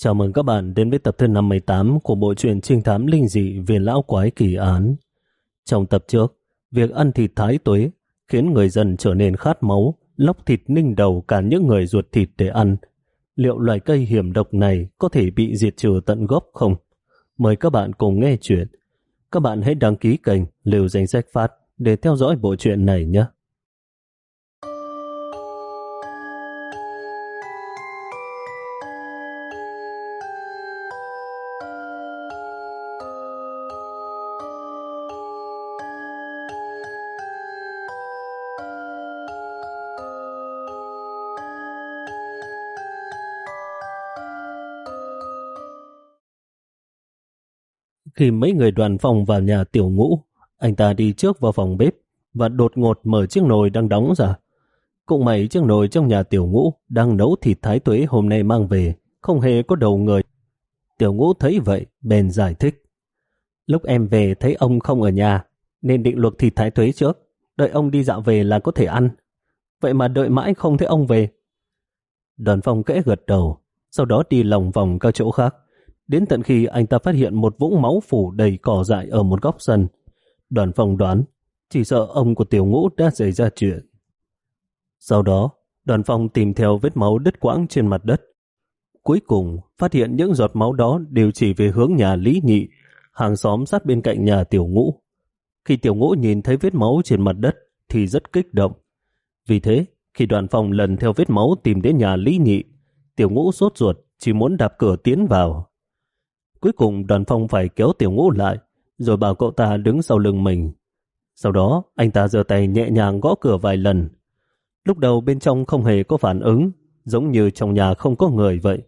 Chào mừng các bạn đến với tập thứ 58 của bộ truyện trinh thám linh dị viền Lão Quái Kỳ Án. Trong tập trước, việc ăn thịt thái tuế khiến người dân trở nên khát máu, lóc thịt ninh đầu cả những người ruột thịt để ăn. Liệu loài cây hiểm độc này có thể bị diệt trừ tận gốc không? Mời các bạn cùng nghe chuyện. Các bạn hãy đăng ký kênh Liều Danh Sách Phát để theo dõi bộ truyện này nhé. Khi mấy người đoàn phòng vào nhà tiểu ngũ, anh ta đi trước vào phòng bếp và đột ngột mở chiếc nồi đang đóng ra. Cũng mấy chiếc nồi trong nhà tiểu ngũ đang nấu thịt thái tuế hôm nay mang về, không hề có đầu người. Tiểu ngũ thấy vậy, bèn giải thích. Lúc em về thấy ông không ở nhà, nên định luộc thịt thái tuế trước, đợi ông đi dạo về là có thể ăn. Vậy mà đợi mãi không thấy ông về. Đoàn phòng kẽ gật đầu, sau đó đi lòng vòng các chỗ khác. Đến tận khi anh ta phát hiện một vũng máu phủ đầy cỏ dại ở một góc sân. Đoàn phòng đoán, chỉ sợ ông của tiểu ngũ đã xảy ra chuyện. Sau đó, đoàn phòng tìm theo vết máu đứt quãng trên mặt đất. Cuối cùng, phát hiện những giọt máu đó đều chỉ về hướng nhà Lý Nhị, hàng xóm sát bên cạnh nhà tiểu ngũ. Khi tiểu ngũ nhìn thấy vết máu trên mặt đất thì rất kích động. Vì thế, khi đoàn phòng lần theo vết máu tìm đến nhà Lý Nhị, tiểu ngũ sốt ruột chỉ muốn đạp cửa tiến vào. Cuối cùng đoàn phong phải kéo tiểu ngũ lại, rồi bảo cậu ta đứng sau lưng mình. Sau đó, anh ta giơ tay nhẹ nhàng gõ cửa vài lần. Lúc đầu bên trong không hề có phản ứng, giống như trong nhà không có người vậy.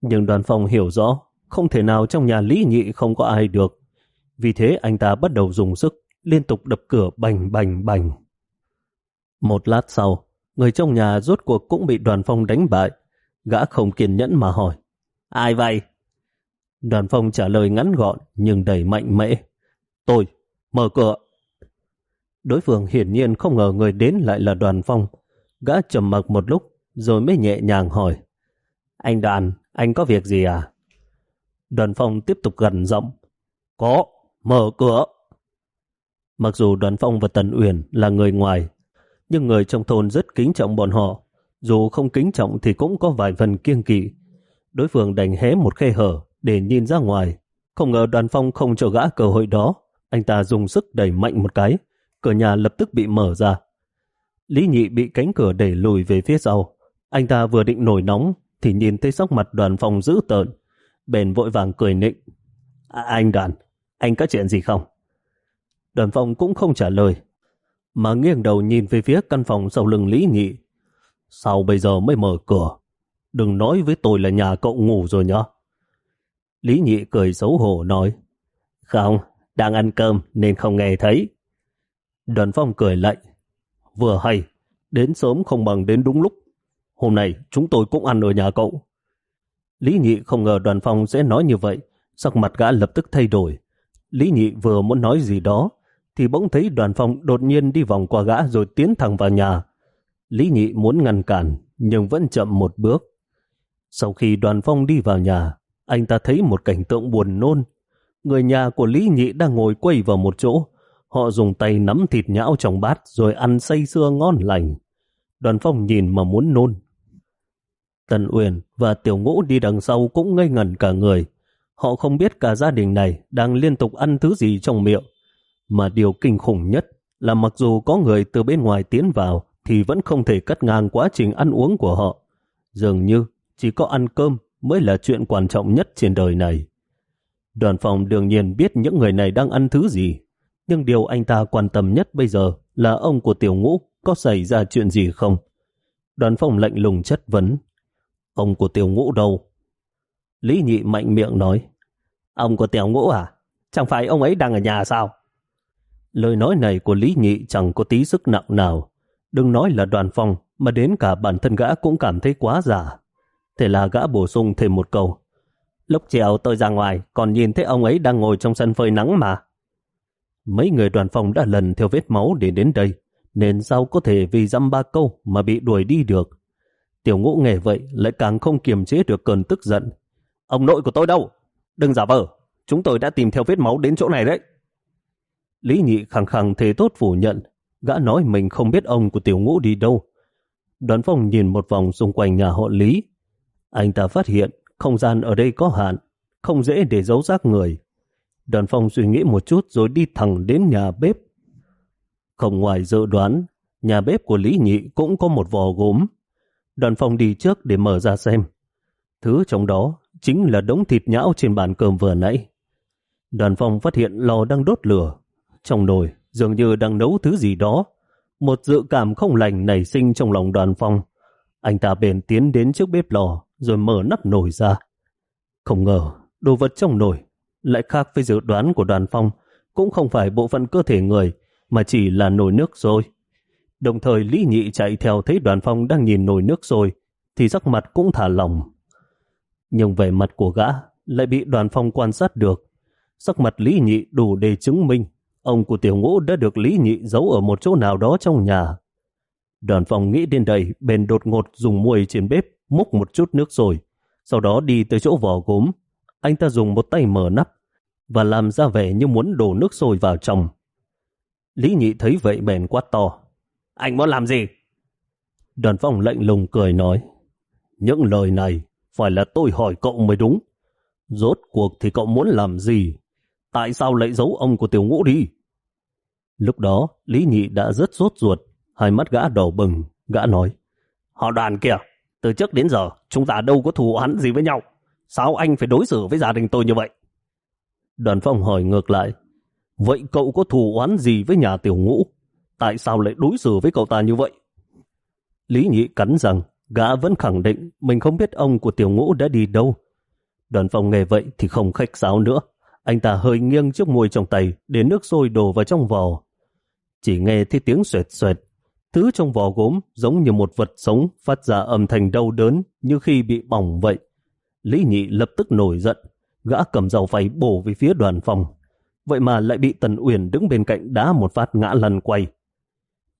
Nhưng đoàn phong hiểu rõ, không thể nào trong nhà lý nhị không có ai được. Vì thế anh ta bắt đầu dùng sức, liên tục đập cửa bành bành bành. Một lát sau, người trong nhà rốt cuộc cũng bị đoàn phong đánh bại. Gã không kiên nhẫn mà hỏi. Ai vậy? Đoàn phong trả lời ngắn gọn nhưng đầy mạnh mẽ. Tôi, mở cửa. Đối phương hiển nhiên không ngờ người đến lại là đoàn phong. Gã trầm mặc một lúc rồi mới nhẹ nhàng hỏi. Anh đoàn, anh có việc gì à? Đoàn phong tiếp tục gần giọng. Có, mở cửa. Mặc dù đoàn phong và Tần Uyển là người ngoài, nhưng người trong thôn rất kính trọng bọn họ. Dù không kính trọng thì cũng có vài phần kiêng kỵ. Đối phương đành hé một khe hở để nhìn ra ngoài. Không ngờ đoàn phong không cho gã cơ hội đó. Anh ta dùng sức đẩy mạnh một cái. Cửa nhà lập tức bị mở ra. Lý nhị bị cánh cửa đẩy lùi về phía sau. Anh ta vừa định nổi nóng thì nhìn thấy sắc mặt đoàn phong dữ tợn. Bền vội vàng cười nịnh. À, anh đoàn, anh có chuyện gì không? Đoàn phong cũng không trả lời. Mà nghiêng đầu nhìn về phía căn phòng sau lưng Lý nhị. Sao bây giờ mới mở cửa? Đừng nói với tôi là nhà cậu ngủ rồi nhá. Lý Nhị cười xấu hổ nói, Không, đang ăn cơm nên không nghe thấy. Đoàn phong cười lạnh, vừa hay, đến sớm không bằng đến đúng lúc. Hôm nay chúng tôi cũng ăn ở nhà cậu. Lý Nhị không ngờ đoàn phong sẽ nói như vậy, sắc mặt gã lập tức thay đổi. Lý Nhị vừa muốn nói gì đó, thì bỗng thấy đoàn phong đột nhiên đi vòng qua gã rồi tiến thẳng vào nhà. Lý Nhị muốn ngăn cản, nhưng vẫn chậm một bước. Sau khi đoàn phong đi vào nhà, anh ta thấy một cảnh tượng buồn nôn. Người nhà của Lý Nhị đang ngồi quay vào một chỗ. Họ dùng tay nắm thịt nhão trong bát rồi ăn say sưa ngon lành. Đoàn phong nhìn mà muốn nôn. Tần Uyển và Tiểu Ngũ đi đằng sau cũng ngây ngẩn cả người. Họ không biết cả gia đình này đang liên tục ăn thứ gì trong miệng. Mà điều kinh khủng nhất là mặc dù có người từ bên ngoài tiến vào thì vẫn không thể cắt ngang quá trình ăn uống của họ. Dường như chỉ có ăn cơm mới là chuyện quan trọng nhất trên đời này. Đoàn phòng đương nhiên biết những người này đang ăn thứ gì, nhưng điều anh ta quan tâm nhất bây giờ là ông của tiểu ngũ có xảy ra chuyện gì không. Đoàn phòng lạnh lùng chất vấn. Ông của tiểu ngũ đâu? Lý nhị mạnh miệng nói. Ông của tiểu ngũ à? Chẳng phải ông ấy đang ở nhà sao? Lời nói này của Lý nhị chẳng có tí sức nặng nào. Đừng nói là đoàn phòng, mà đến cả bản thân gã cũng cảm thấy quá giả. Thế là gã bổ sung thêm một câu. Lúc chiều tôi ra ngoài, còn nhìn thấy ông ấy đang ngồi trong sân phơi nắng mà. Mấy người đoàn phòng đã lần theo vết máu để đến đây, nên sao có thể vì dăm ba câu mà bị đuổi đi được. Tiểu ngũ nghe vậy lại càng không kiềm chế được cơn tức giận. Ông nội của tôi đâu? Đừng giả vờ, chúng tôi đã tìm theo vết máu đến chỗ này đấy. Lý Nhị khẳng khẳng thế tốt phủ nhận, gã nói mình không biết ông của tiểu ngũ đi đâu. Đoàn phong nhìn một vòng xung quanh nhà họ Lý. Anh ta phát hiện không gian ở đây có hạn, không dễ để giấu xác người. Đoàn phong suy nghĩ một chút rồi đi thẳng đến nhà bếp. Không ngoài dự đoán, nhà bếp của Lý Nhị cũng có một vò gốm. Đoàn phong đi trước để mở ra xem. Thứ trong đó chính là đống thịt nhão trên bàn cơm vừa nãy. Đoàn phong phát hiện lò đang đốt lửa. Trong nồi dường như đang nấu thứ gì đó. Một dự cảm không lành nảy sinh trong lòng đoàn phong. Anh ta bền tiến đến trước bếp lò rồi mở nắp nồi ra. Không ngờ, đồ vật trong nồi lại khác với dự đoán của đoàn phong, cũng không phải bộ phận cơ thể người, mà chỉ là nồi nước rồi. Đồng thời Lý Nhị chạy theo thấy đoàn phong đang nhìn nồi nước rồi, thì sắc mặt cũng thả lòng. Nhưng về mặt của gã lại bị đoàn phong quan sát được. Sắc mặt Lý Nhị đủ để chứng minh ông của tiểu ngũ đã được Lý Nhị giấu ở một chỗ nào đó trong nhà. Đoàn phong nghĩ đến đây, bền đột ngột dùng muôi trên bếp, múc một chút nước rồi, sau đó đi tới chỗ vỏ gốm. Anh ta dùng một tay mở nắp và làm ra vẻ như muốn đổ nước sôi vào trong. Lý Nhị thấy vậy bèn quát to. Anh muốn làm gì? Đoàn phong lạnh lùng cười nói. Những lời này phải là tôi hỏi cậu mới đúng. Rốt cuộc thì cậu muốn làm gì? Tại sao lại giấu ông của tiểu ngũ đi? Lúc đó, Lý Nhị đã rất rốt ruột, hai mắt gã đỏ bừng, gã nói. Họ đoàn kìa, từ trước đến giờ, chúng ta đâu có thù oán gì với nhau. Sao anh phải đối xử với gia đình tôi như vậy? Đoàn phong hỏi ngược lại. Vậy cậu có thù oán gì với nhà tiểu ngũ? Tại sao lại đối xử với cậu ta như vậy? Lý Nhị cắn rằng gã vẫn khẳng định mình không biết ông của tiểu ngũ đã đi đâu. Đoàn phong nghe vậy thì không khách sáo nữa. Anh ta hơi nghiêng chiếc môi trong tay để nước sôi đổ vào trong vò. Chỉ nghe thấy tiếng xoẹt xoẹt. Thứ trong vò gốm giống như một vật sống phát ra âm thanh đau đớn như khi bị bỏng vậy. Lý Nhị lập tức nổi giận. Gã cầm dầu phay bổ về phía đoàn phòng. Vậy mà lại bị Tần Uyển đứng bên cạnh đá một phát ngã lăn quay.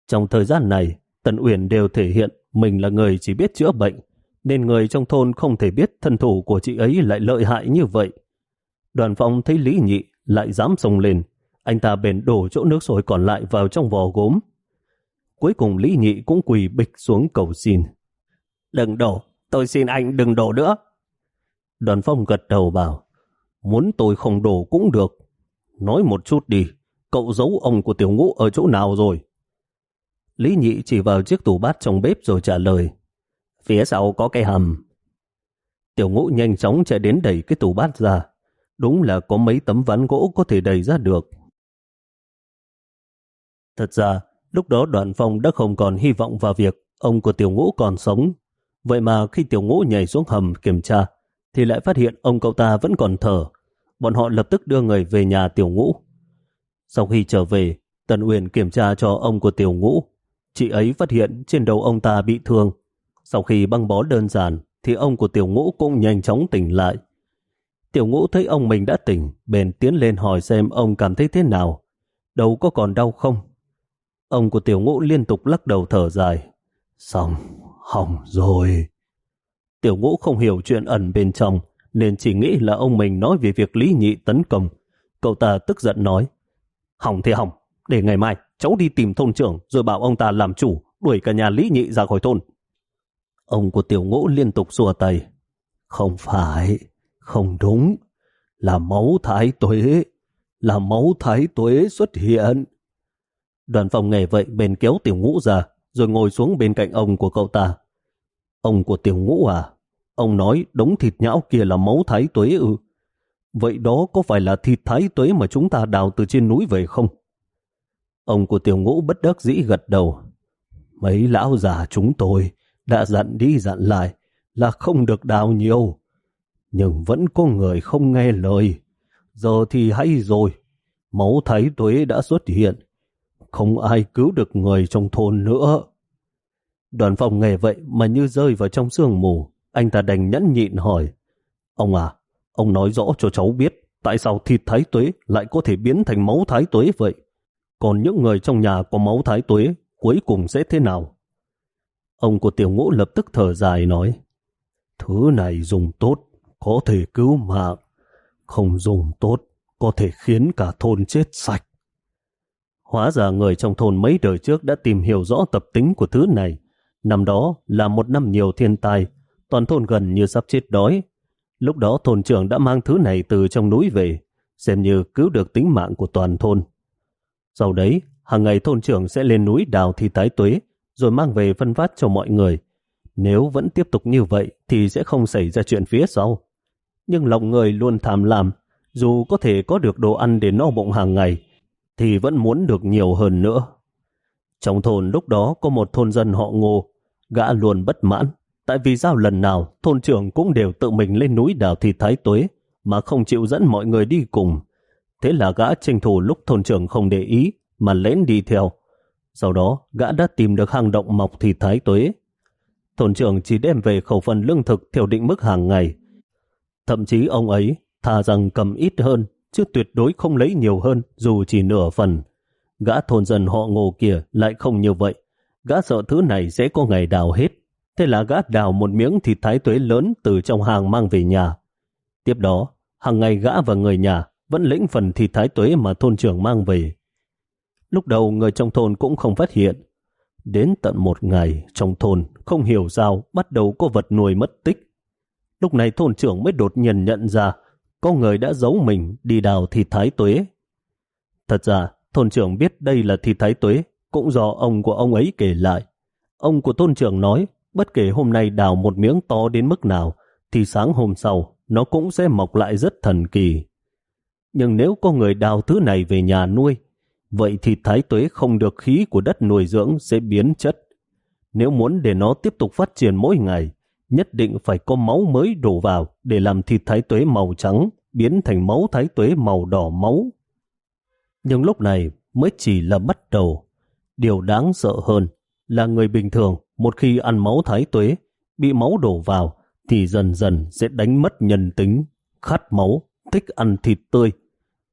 Trong thời gian này, Tần Uyển đều thể hiện mình là người chỉ biết chữa bệnh, nên người trong thôn không thể biết thân thủ của chị ấy lại lợi hại như vậy. Đoàn phong thấy Lý Nhị lại dám sông lên, anh ta bền đổ chỗ nước sôi còn lại vào trong vò gốm. Cuối cùng Lý Nhị cũng quỳ bịch xuống cầu xin. Đừng đổ, tôi xin anh đừng đổ nữa. Đoàn phong gật đầu bảo, muốn tôi không đổ cũng được. Nói một chút đi, cậu giấu ông của tiểu ngũ ở chỗ nào rồi? Lý Nhị chỉ vào chiếc tủ bát trong bếp rồi trả lời. Phía sau có cái hầm. Tiểu ngũ nhanh chóng chạy đến đẩy cái tủ bát ra. Đúng là có mấy tấm ván gỗ có thể đẩy ra được. Thật ra, lúc đó đoàn phong đã không còn hy vọng vào việc ông của tiểu ngũ còn sống. Vậy mà khi tiểu ngũ nhảy xuống hầm kiểm tra, thì lại phát hiện ông cậu ta vẫn còn thở. Bọn họ lập tức đưa người về nhà tiểu ngũ. Sau khi trở về, Tần Uyển kiểm tra cho ông của tiểu ngũ. Chị ấy phát hiện trên đầu ông ta bị thương. Sau khi băng bó đơn giản, thì ông của tiểu ngũ cũng nhanh chóng tỉnh lại. Tiểu ngũ thấy ông mình đã tỉnh, bèn tiến lên hỏi xem ông cảm thấy thế nào. Đầu có còn đau không? Ông của tiểu ngũ liên tục lắc đầu thở dài. Xong, hỏng rồi. Tiểu ngũ không hiểu chuyện ẩn bên trong, nên chỉ nghĩ là ông mình nói về việc Lý Nhị tấn công. Cậu ta tức giận nói, hỏng thì hỏng, để ngày mai cháu đi tìm thôn trưởng rồi bảo ông ta làm chủ, đuổi cả nhà Lý Nhị ra khỏi thôn. Ông của tiểu ngũ liên tục xua tay. Không phải, không đúng, là máu thái tuế, là máu thái tuế xuất hiện. Đoàn phòng nghe vậy bèn kéo tiểu ngũ ra, rồi ngồi xuống bên cạnh ông của cậu ta. Ông của tiểu ngũ à, ông nói đống thịt nhão kia là máu thái tuế ư. Vậy đó có phải là thịt thái tuế mà chúng ta đào từ trên núi về không? Ông của tiểu ngũ bất đắc dĩ gật đầu. Mấy lão già chúng tôi đã dặn đi dặn lại là không được đào nhiều. Nhưng vẫn có người không nghe lời. Giờ thì hay rồi. Máu thái tuế đã xuất hiện. Không ai cứu được người trong thôn nữa. Đoàn phòng nghề vậy mà như rơi vào trong sương mù. Anh ta đành nhẫn nhịn hỏi. Ông à, ông nói rõ cho cháu biết tại sao thịt thái tuế lại có thể biến thành máu thái tuế vậy. Còn những người trong nhà có máu thái tuế cuối cùng sẽ thế nào? Ông của tiểu ngũ lập tức thở dài nói Thứ này dùng tốt, có thể cứu mạng, không dùng tốt, có thể khiến cả thôn chết sạch. Hóa ra người trong thôn mấy đời trước đã tìm hiểu rõ tập tính của thứ này. Năm đó là một năm nhiều thiên tai, toàn thôn gần như sắp chết đói. Lúc đó thôn trưởng đã mang thứ này từ trong núi về, xem như cứu được tính mạng của toàn thôn. Sau đấy, hàng ngày thôn trưởng sẽ lên núi đào thi tái tuế, rồi mang về phân phát cho mọi người. Nếu vẫn tiếp tục như vậy thì sẽ không xảy ra chuyện phía sau. Nhưng lòng người luôn tham lam, dù có thể có được đồ ăn để no bụng hàng ngày, thì vẫn muốn được nhiều hơn nữa. Trong thôn lúc đó có một thôn dân họ ngô, gã luôn bất mãn, tại vì sao lần nào thôn trưởng cũng đều tự mình lên núi đào thịt thái tuế, mà không chịu dẫn mọi người đi cùng. Thế là gã tranh thủ lúc thôn trưởng không để ý, mà lén đi theo. Sau đó, gã đã tìm được hang động mọc thịt thái tuế. Thôn trưởng chỉ đem về khẩu phần lương thực theo định mức hàng ngày. Thậm chí ông ấy thà rằng cầm ít hơn, chứ tuyệt đối không lấy nhiều hơn dù chỉ nửa phần. Gã thôn dân họ ngô kia lại không như vậy. Gã sợ thứ này sẽ có ngày đào hết. Thế là gã đào một miếng thịt thái tuế lớn từ trong hàng mang về nhà. Tiếp đó, hàng ngày gã và người nhà vẫn lĩnh phần thịt thái tuế mà thôn trưởng mang về. Lúc đầu người trong thôn cũng không phát hiện. Đến tận một ngày trong thôn không hiểu sao bắt đầu có vật nuôi mất tích. Lúc này thôn trưởng mới đột nhiên nhận ra có người đã giấu mình đi đào thịt thái tuế. Thật ra, thôn trưởng biết đây là thịt thái tuế, cũng do ông của ông ấy kể lại. Ông của thôn trưởng nói, bất kể hôm nay đào một miếng to đến mức nào, thì sáng hôm sau, nó cũng sẽ mọc lại rất thần kỳ. Nhưng nếu có người đào thứ này về nhà nuôi, vậy thì thái tuế không được khí của đất nuôi dưỡng sẽ biến chất. Nếu muốn để nó tiếp tục phát triển mỗi ngày, nhất định phải có máu mới đổ vào để làm thịt thái tuế màu trắng biến thành máu thái tuế màu đỏ máu. Nhưng lúc này mới chỉ là bắt đầu. Điều đáng sợ hơn là người bình thường một khi ăn máu thái tuế bị máu đổ vào thì dần dần sẽ đánh mất nhân tính, khát máu, thích ăn thịt tươi.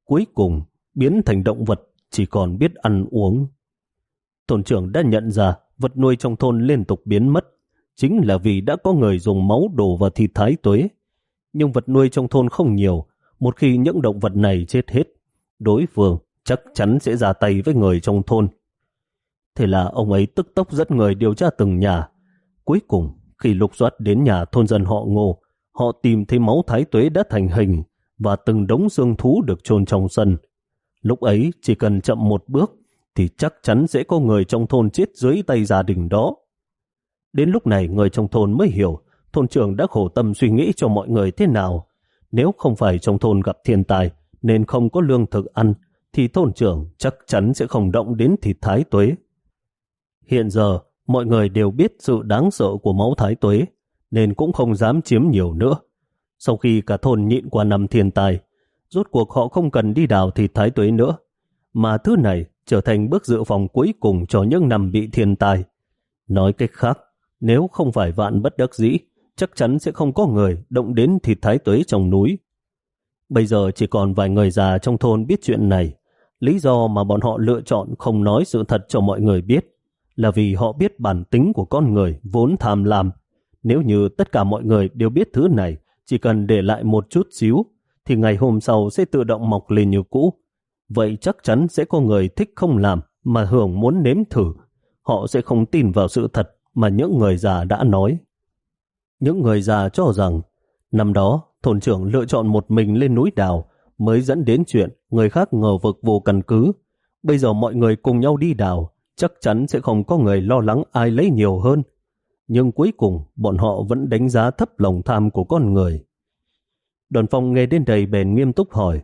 Cuối cùng biến thành động vật chỉ còn biết ăn uống. Thôn trưởng đã nhận ra vật nuôi trong thôn liên tục biến mất chính là vì đã có người dùng máu đổ vào thịt thái tuế. Nhưng vật nuôi trong thôn không nhiều, một khi những động vật này chết hết, đối phương chắc chắn sẽ ra tay với người trong thôn. Thế là ông ấy tức tốc dẫn người điều tra từng nhà. Cuối cùng, khi lục soát đến nhà thôn dân họ ngô, họ tìm thấy máu thái tuế đã thành hình và từng đống xương thú được chôn trong sân. Lúc ấy chỉ cần chậm một bước thì chắc chắn sẽ có người trong thôn chết dưới tay gia đình đó. Đến lúc này người trong thôn mới hiểu thôn trưởng đã khổ tâm suy nghĩ cho mọi người thế nào. Nếu không phải trong thôn gặp thiên tai nên không có lương thực ăn thì thôn trưởng chắc chắn sẽ không động đến thịt thái tuế. Hiện giờ mọi người đều biết sự đáng sợ của máu thái tuế nên cũng không dám chiếm nhiều nữa. Sau khi cả thôn nhịn qua năm thiên tai, rốt cuộc họ không cần đi đào thịt thái tuế nữa, mà thứ này trở thành bước dự phòng cuối cùng cho những năm bị thiên tai. Nói cách khác, nếu không phải vạn bất đắc dĩ, chắc chắn sẽ không có người động đến thịt thái tuế trong núi. Bây giờ chỉ còn vài người già trong thôn biết chuyện này. Lý do mà bọn họ lựa chọn không nói sự thật cho mọi người biết là vì họ biết bản tính của con người vốn tham lam. Nếu như tất cả mọi người đều biết thứ này, chỉ cần để lại một chút xíu, thì ngày hôm sau sẽ tự động mọc lên như cũ. Vậy chắc chắn sẽ có người thích không làm mà hưởng muốn nếm thử. Họ sẽ không tin vào sự thật mà những người già đã nói. Những người già cho rằng năm đó thôn trưởng lựa chọn một mình lên núi đào mới dẫn đến chuyện người khác ngờ vực vô căn cứ. Bây giờ mọi người cùng nhau đi đào, chắc chắn sẽ không có người lo lắng ai lấy nhiều hơn. Nhưng cuối cùng, bọn họ vẫn đánh giá thấp lòng tham của con người. Đoàn phong nghe đến đây bèn nghiêm túc hỏi,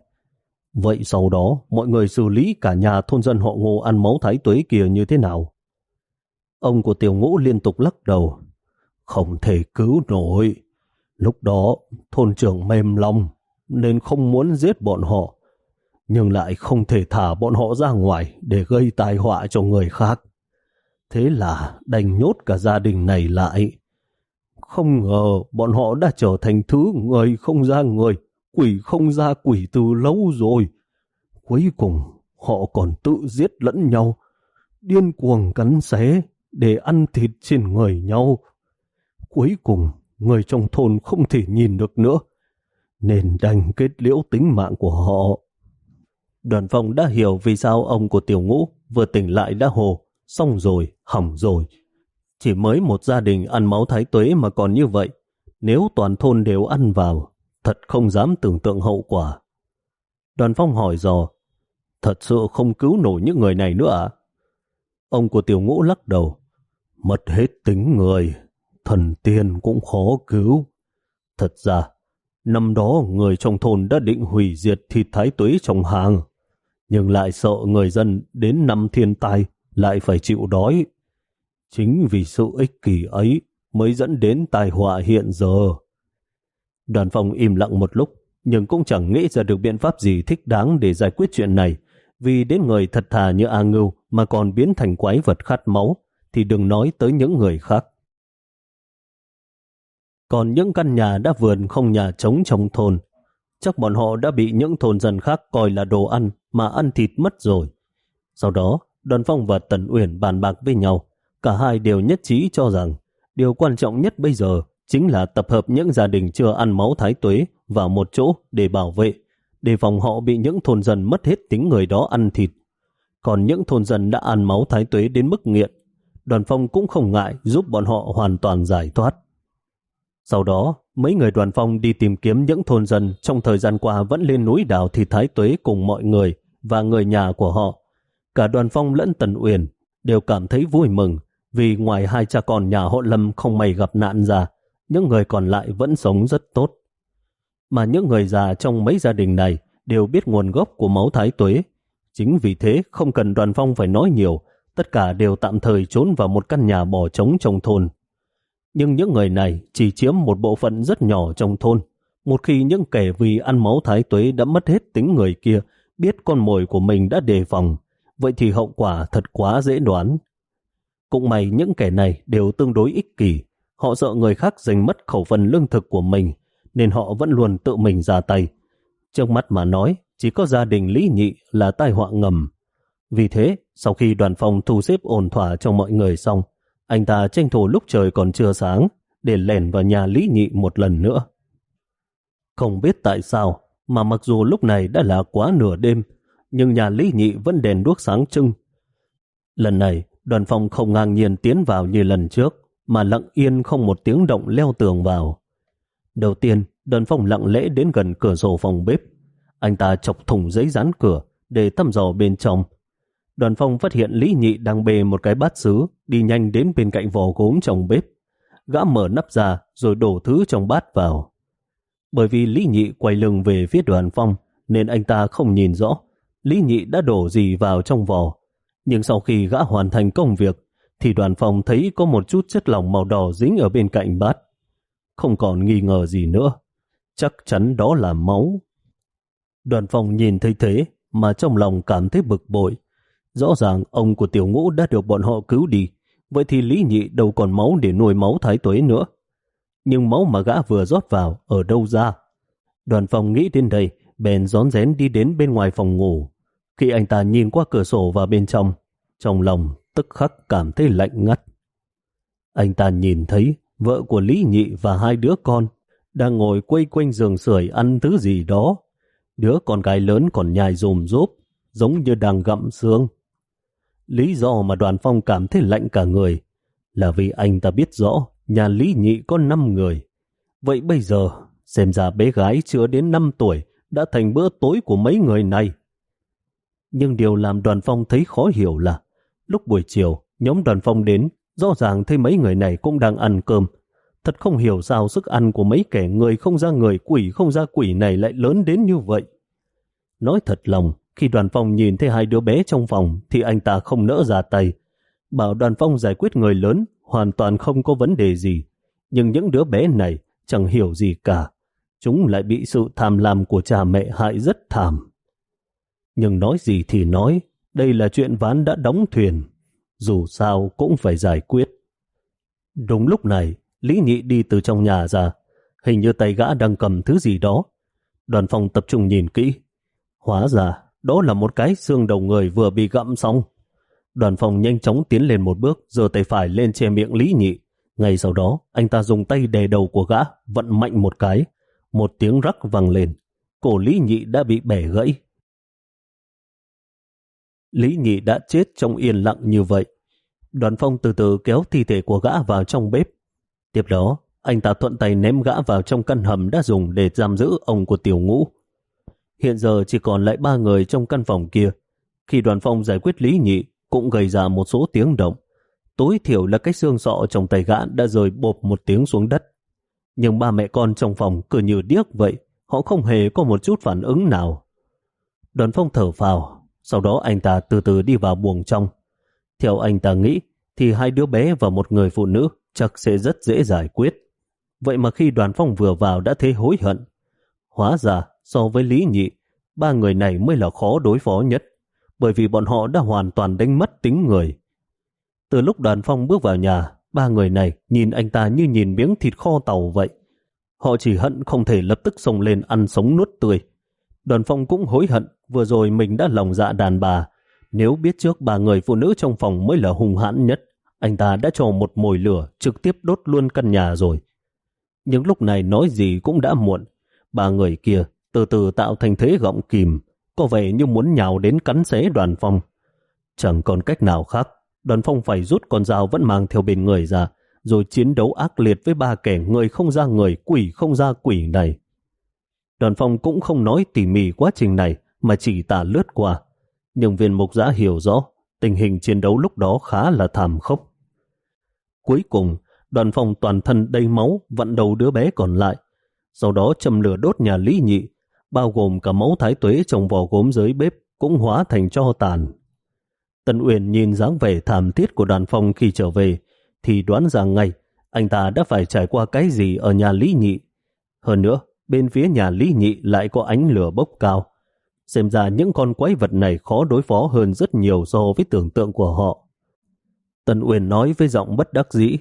Vậy sau đó, mọi người xử lý cả nhà thôn dân họ ngô ăn máu thái tuế kia như thế nào? Ông của tiểu ngũ liên tục lắc đầu. Không thể cứu nổi. Lúc đó, thôn trưởng mềm lòng, nên không muốn giết bọn họ. Nhưng lại không thể thả bọn họ ra ngoài để gây tai họa cho người khác. Thế là đành nhốt cả gia đình này lại. Không ngờ bọn họ đã trở thành thứ người không ra người, quỷ không ra quỷ từ lâu rồi. Cuối cùng, họ còn tự giết lẫn nhau, điên cuồng cắn xé, để ăn thịt trên người nhau. Cuối cùng, người trong thôn không thể nhìn được nữa. nên đành kết liễu tính mạng của họ. Đoàn phong đã hiểu vì sao ông của tiểu ngũ vừa tỉnh lại đã hồ, xong rồi, hỏng rồi. Chỉ mới một gia đình ăn máu thái tuế mà còn như vậy, nếu toàn thôn đều ăn vào, thật không dám tưởng tượng hậu quả. Đoàn phong hỏi dò, thật sự không cứu nổi những người này nữa à? Ông của tiểu ngũ lắc đầu, mất hết tính người, thần tiên cũng khó cứu. Thật ra, năm đó người trong thôn đã định hủy diệt thịt thái tuế trong hàng, nhưng lại sợ người dân đến năm thiên tai lại phải chịu đói. Chính vì sự ích kỷ ấy mới dẫn đến tai họa hiện giờ. Đoàn phòng im lặng một lúc, nhưng cũng chẳng nghĩ ra được biện pháp gì thích đáng để giải quyết chuyện này, vì đến người thật thà như A Ngưu mà còn biến thành quái vật khát máu, thì đừng nói tới những người khác. Còn những căn nhà đã vườn không nhà trống trong thôn, chắc bọn họ đã bị những thôn dân khác coi là đồ ăn mà ăn thịt mất rồi. Sau đó, Đoàn Phong và Tần Uyển bàn bạc với nhau, cả hai đều nhất trí cho rằng điều quan trọng nhất bây giờ chính là tập hợp những gia đình chưa ăn máu thái tuế vào một chỗ để bảo vệ, để phòng họ bị những thôn dân mất hết tính người đó ăn thịt. Còn những thôn dân đã ăn máu thái tuế đến mức nghiện, đoàn phong cũng không ngại giúp bọn họ hoàn toàn giải thoát. Sau đó, mấy người đoàn phong đi tìm kiếm những thôn dân trong thời gian qua vẫn lên núi đảo thì thái tuế cùng mọi người và người nhà của họ. Cả đoàn phong lẫn Tần Uyển đều cảm thấy vui mừng vì ngoài hai cha con nhà họ Lâm không may gặp nạn ra, những người còn lại vẫn sống rất tốt. Mà những người già trong mấy gia đình này đều biết nguồn gốc của máu thái tuế. Chính vì thế không cần đoàn phong phải nói nhiều, tất cả đều tạm thời trốn vào một căn nhà bỏ trống trong thôn. Nhưng những người này chỉ chiếm một bộ phận rất nhỏ trong thôn. Một khi những kẻ vì ăn máu thái tuế đã mất hết tính người kia, biết con mồi của mình đã đề phòng, vậy thì hậu quả thật quá dễ đoán. Cũng may những kẻ này đều tương đối ích kỷ, họ sợ người khác giành mất khẩu phần lương thực của mình, nên họ vẫn luôn tự mình ra tay. Trước mắt mà nói, chỉ có gia đình Lý Nhị là tai họa ngầm. Vì thế, sau khi đoàn phòng thu xếp ổn thỏa cho mọi người xong, anh ta tranh thủ lúc trời còn chưa sáng để lẻn vào nhà Lý Nhị một lần nữa. Không biết tại sao mà mặc dù lúc này đã là quá nửa đêm, nhưng nhà Lý Nhị vẫn đèn đuốc sáng trưng. Lần này, đoàn phòng không ngang nhiên tiến vào như lần trước, mà lặng yên không một tiếng động leo tường vào. Đầu tiên, đoàn phòng lặng lẽ đến gần cửa sổ phòng bếp. Anh ta chọc thùng giấy dán cửa để thăm dò bên trong. Đoàn phong phát hiện Lý Nhị đang bê một cái bát sứ, đi nhanh đến bên cạnh vò gốm trong bếp. Gã mở nắp ra rồi đổ thứ trong bát vào. Bởi vì Lý Nhị quay lưng về phía đoàn phong, nên anh ta không nhìn rõ Lý Nhị đã đổ gì vào trong vò. Nhưng sau khi gã hoàn thành công việc, thì đoàn phong thấy có một chút chất lỏng màu đỏ dính ở bên cạnh bát. Không còn nghi ngờ gì nữa. Chắc chắn đó là máu. Đoàn phong nhìn thấy thế mà trong lòng cảm thấy bực bội. Rõ ràng ông của tiểu ngũ đã được bọn họ cứu đi. Vậy thì Lý Nhị đâu còn máu để nuôi máu thái tuế nữa. Nhưng máu mà gã vừa rót vào ở đâu ra? Đoàn Phòng nghĩ đến đây, bèn rón rén đi đến bên ngoài phòng ngủ. Khi anh ta nhìn qua cửa sổ vào bên trong, trong lòng tức khắc cảm thấy lạnh ngắt. Anh ta nhìn thấy vợ của Lý Nhị và hai đứa con đang ngồi quây quanh giường sưởi ăn thứ gì đó. Đứa con gái lớn còn nhai rùm rốp, giống như đang gặm xương. Lý do mà đoàn phong cảm thấy lạnh cả người là vì anh ta biết rõ nhà Lý Nhị có 5 người. Vậy bây giờ, xem ra bé gái chưa đến 5 tuổi đã thành bữa tối của mấy người này. Nhưng điều làm đoàn phong thấy khó hiểu là lúc buổi chiều, nhóm đoàn phong đến, rõ ràng thấy mấy người này cũng đang ăn cơm. Thật không hiểu sao sức ăn của mấy kẻ người không ra người quỷ không ra quỷ này lại lớn đến như vậy. Nói thật lòng, khi đoàn phong nhìn thấy hai đứa bé trong phòng thì anh ta không nỡ ra tay. Bảo đoàn phong giải quyết người lớn hoàn toàn không có vấn đề gì. Nhưng những đứa bé này chẳng hiểu gì cả. Chúng lại bị sự tham lam của cha mẹ hại rất thảm. Nhưng nói gì thì nói, đây là chuyện ván đã đóng thuyền. Dù sao cũng phải giải quyết. Đúng lúc này, Lý Nhị đi từ trong nhà ra. Hình như tay gã đang cầm thứ gì đó. Đoàn phòng tập trung nhìn kỹ. Hóa ra, đó là một cái xương đầu người vừa bị gặm xong. Đoàn phòng nhanh chóng tiến lên một bước, giơ tay phải lên che miệng Lý Nhị. Ngay sau đó, anh ta dùng tay đè đầu của gã, vận mạnh một cái. một tiếng rắc vang lên, cổ Lý Nhị đã bị bẻ gãy. Lý Nhị đã chết trong yên lặng như vậy. Đoàn phong từ từ kéo thi thể của gã vào trong bếp. Tiếp đó, anh ta thuận tay ném gã vào trong căn hầm đã dùng để giam giữ ông của tiểu ngũ. Hiện giờ chỉ còn lại ba người trong căn phòng kia. Khi đoàn phong giải quyết Lý Nhị, cũng gây ra một số tiếng động. Tối thiểu là cái xương sọ trong tay gã đã rơi bộp một tiếng xuống đất. Nhưng ba mẹ con trong phòng cứ như điếc vậy, họ không hề có một chút phản ứng nào. Đoàn phong thở phào, sau đó anh ta từ từ đi vào buồng trong. Theo anh ta nghĩ, thì hai đứa bé và một người phụ nữ chắc sẽ rất dễ giải quyết. Vậy mà khi đoàn phong vừa vào đã thấy hối hận. Hóa ra, so với Lý Nhị, ba người này mới là khó đối phó nhất, bởi vì bọn họ đã hoàn toàn đánh mất tính người. Từ lúc đoàn phong bước vào nhà, ba người này nhìn anh ta như nhìn miếng thịt kho tàu vậy. Họ chỉ hận không thể lập tức xông lên ăn sống nuốt tươi. Đoàn phong cũng hối hận vừa rồi mình đã lòng dạ đàn bà. Nếu biết trước ba người phụ nữ trong phòng mới là hung hãn nhất, anh ta đã cho một mồi lửa trực tiếp đốt luôn căn nhà rồi. Nhưng lúc này nói gì cũng đã muộn. Ba người kia từ từ tạo thành thế gọng kìm, có vẻ như muốn nhào đến cắn xé đoàn phong. Chẳng còn cách nào khác, đoàn phong phải rút con dao vẫn mang theo bên người ra, rồi chiến đấu ác liệt với ba kẻ người không ra người, quỷ không ra quỷ này. Đoàn phong cũng không nói tỉ mỉ quá trình này, mà chỉ tả lướt qua. Nhưng viên mục giã hiểu rõ, tình hình chiến đấu lúc đó khá là thảm khốc. Cuối cùng, đoàn phong toàn thân đầy máu vặn đầu đứa bé còn lại, sau đó châm lửa đốt nhà Lý Nhị, bao gồm cả máu thái tuế trong vỏ gốm dưới bếp cũng hóa thành cho tàn. Tần Uyển nhìn dáng vẻ thảm thiết của đoàn phong khi trở về, thì đoán rằng ngay anh ta đã phải trải qua cái gì ở nhà Lý Nhị. Hơn nữa, bên phía nhà Lý Nhị lại có ánh lửa bốc cao. Xem ra những con quái vật này khó đối phó hơn rất nhiều so với tưởng tượng của họ. Tần Uyển nói với giọng bất đắc dĩ.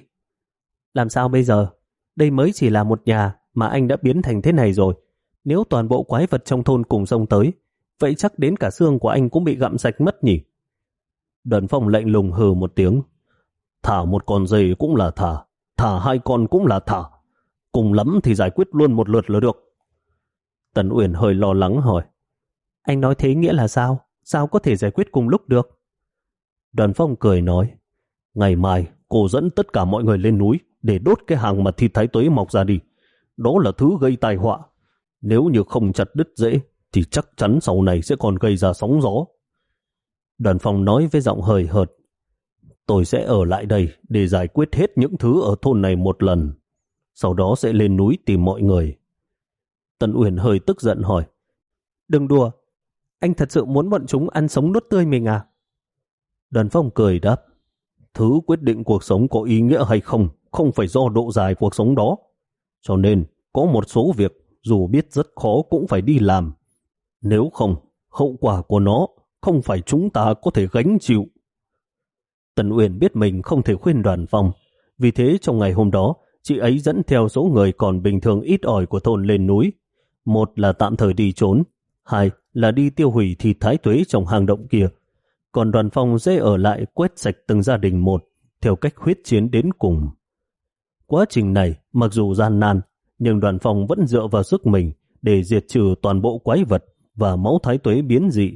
Làm sao bây giờ? Đây mới chỉ là một nhà mà anh đã biến thành thế này rồi. Nếu toàn bộ quái vật trong thôn cùng sông tới, vậy chắc đến cả xương của anh cũng bị gặm sạch mất nhỉ? Đoàn phong lạnh lùng hừ một tiếng. Thả một con dê cũng là thả, thả hai con cũng là thả. Cùng lắm thì giải quyết luôn một lượt là được. Tần Uyển hơi lo lắng hỏi. Anh nói thế nghĩa là sao? Sao có thể giải quyết cùng lúc được? Đoàn phong cười nói. Ngày mai, cô dẫn tất cả mọi người lên núi để đốt cái hàng mà thịt thái tuế mọc ra đi. Đó là thứ gây tai họa. Nếu như không chặt đứt dễ, thì chắc chắn sau này sẽ còn gây ra sóng gió. Đoàn phong nói với giọng hời hợt. Tôi sẽ ở lại đây để giải quyết hết những thứ ở thôn này một lần. Sau đó sẽ lên núi tìm mọi người. Tần Uyển hơi tức giận hỏi. Đừng đùa, anh thật sự muốn bọn chúng ăn sống nuốt tươi mình à? Đoàn phong cười đáp. Thứ quyết định cuộc sống có ý nghĩa hay không, không phải do độ dài cuộc sống đó. Cho nên, có một số việc dù biết rất khó cũng phải đi làm. Nếu không, hậu quả của nó không phải chúng ta có thể gánh chịu. Tần Uyển biết mình không thể khuyên đoàn phong, vì thế trong ngày hôm đó, chị ấy dẫn theo số người còn bình thường ít ỏi của thôn lên núi. Một là tạm thời đi trốn, hai là đi tiêu hủy thịt thái tuế trong hang động kia. Còn đoàn phong dễ ở lại quét sạch từng gia đình một, theo cách huyết chiến đến cùng. Quá trình này, mặc dù gian nan, nhưng đoàn phòng vẫn dựa vào sức mình để diệt trừ toàn bộ quái vật và máu thái tuế biến dị.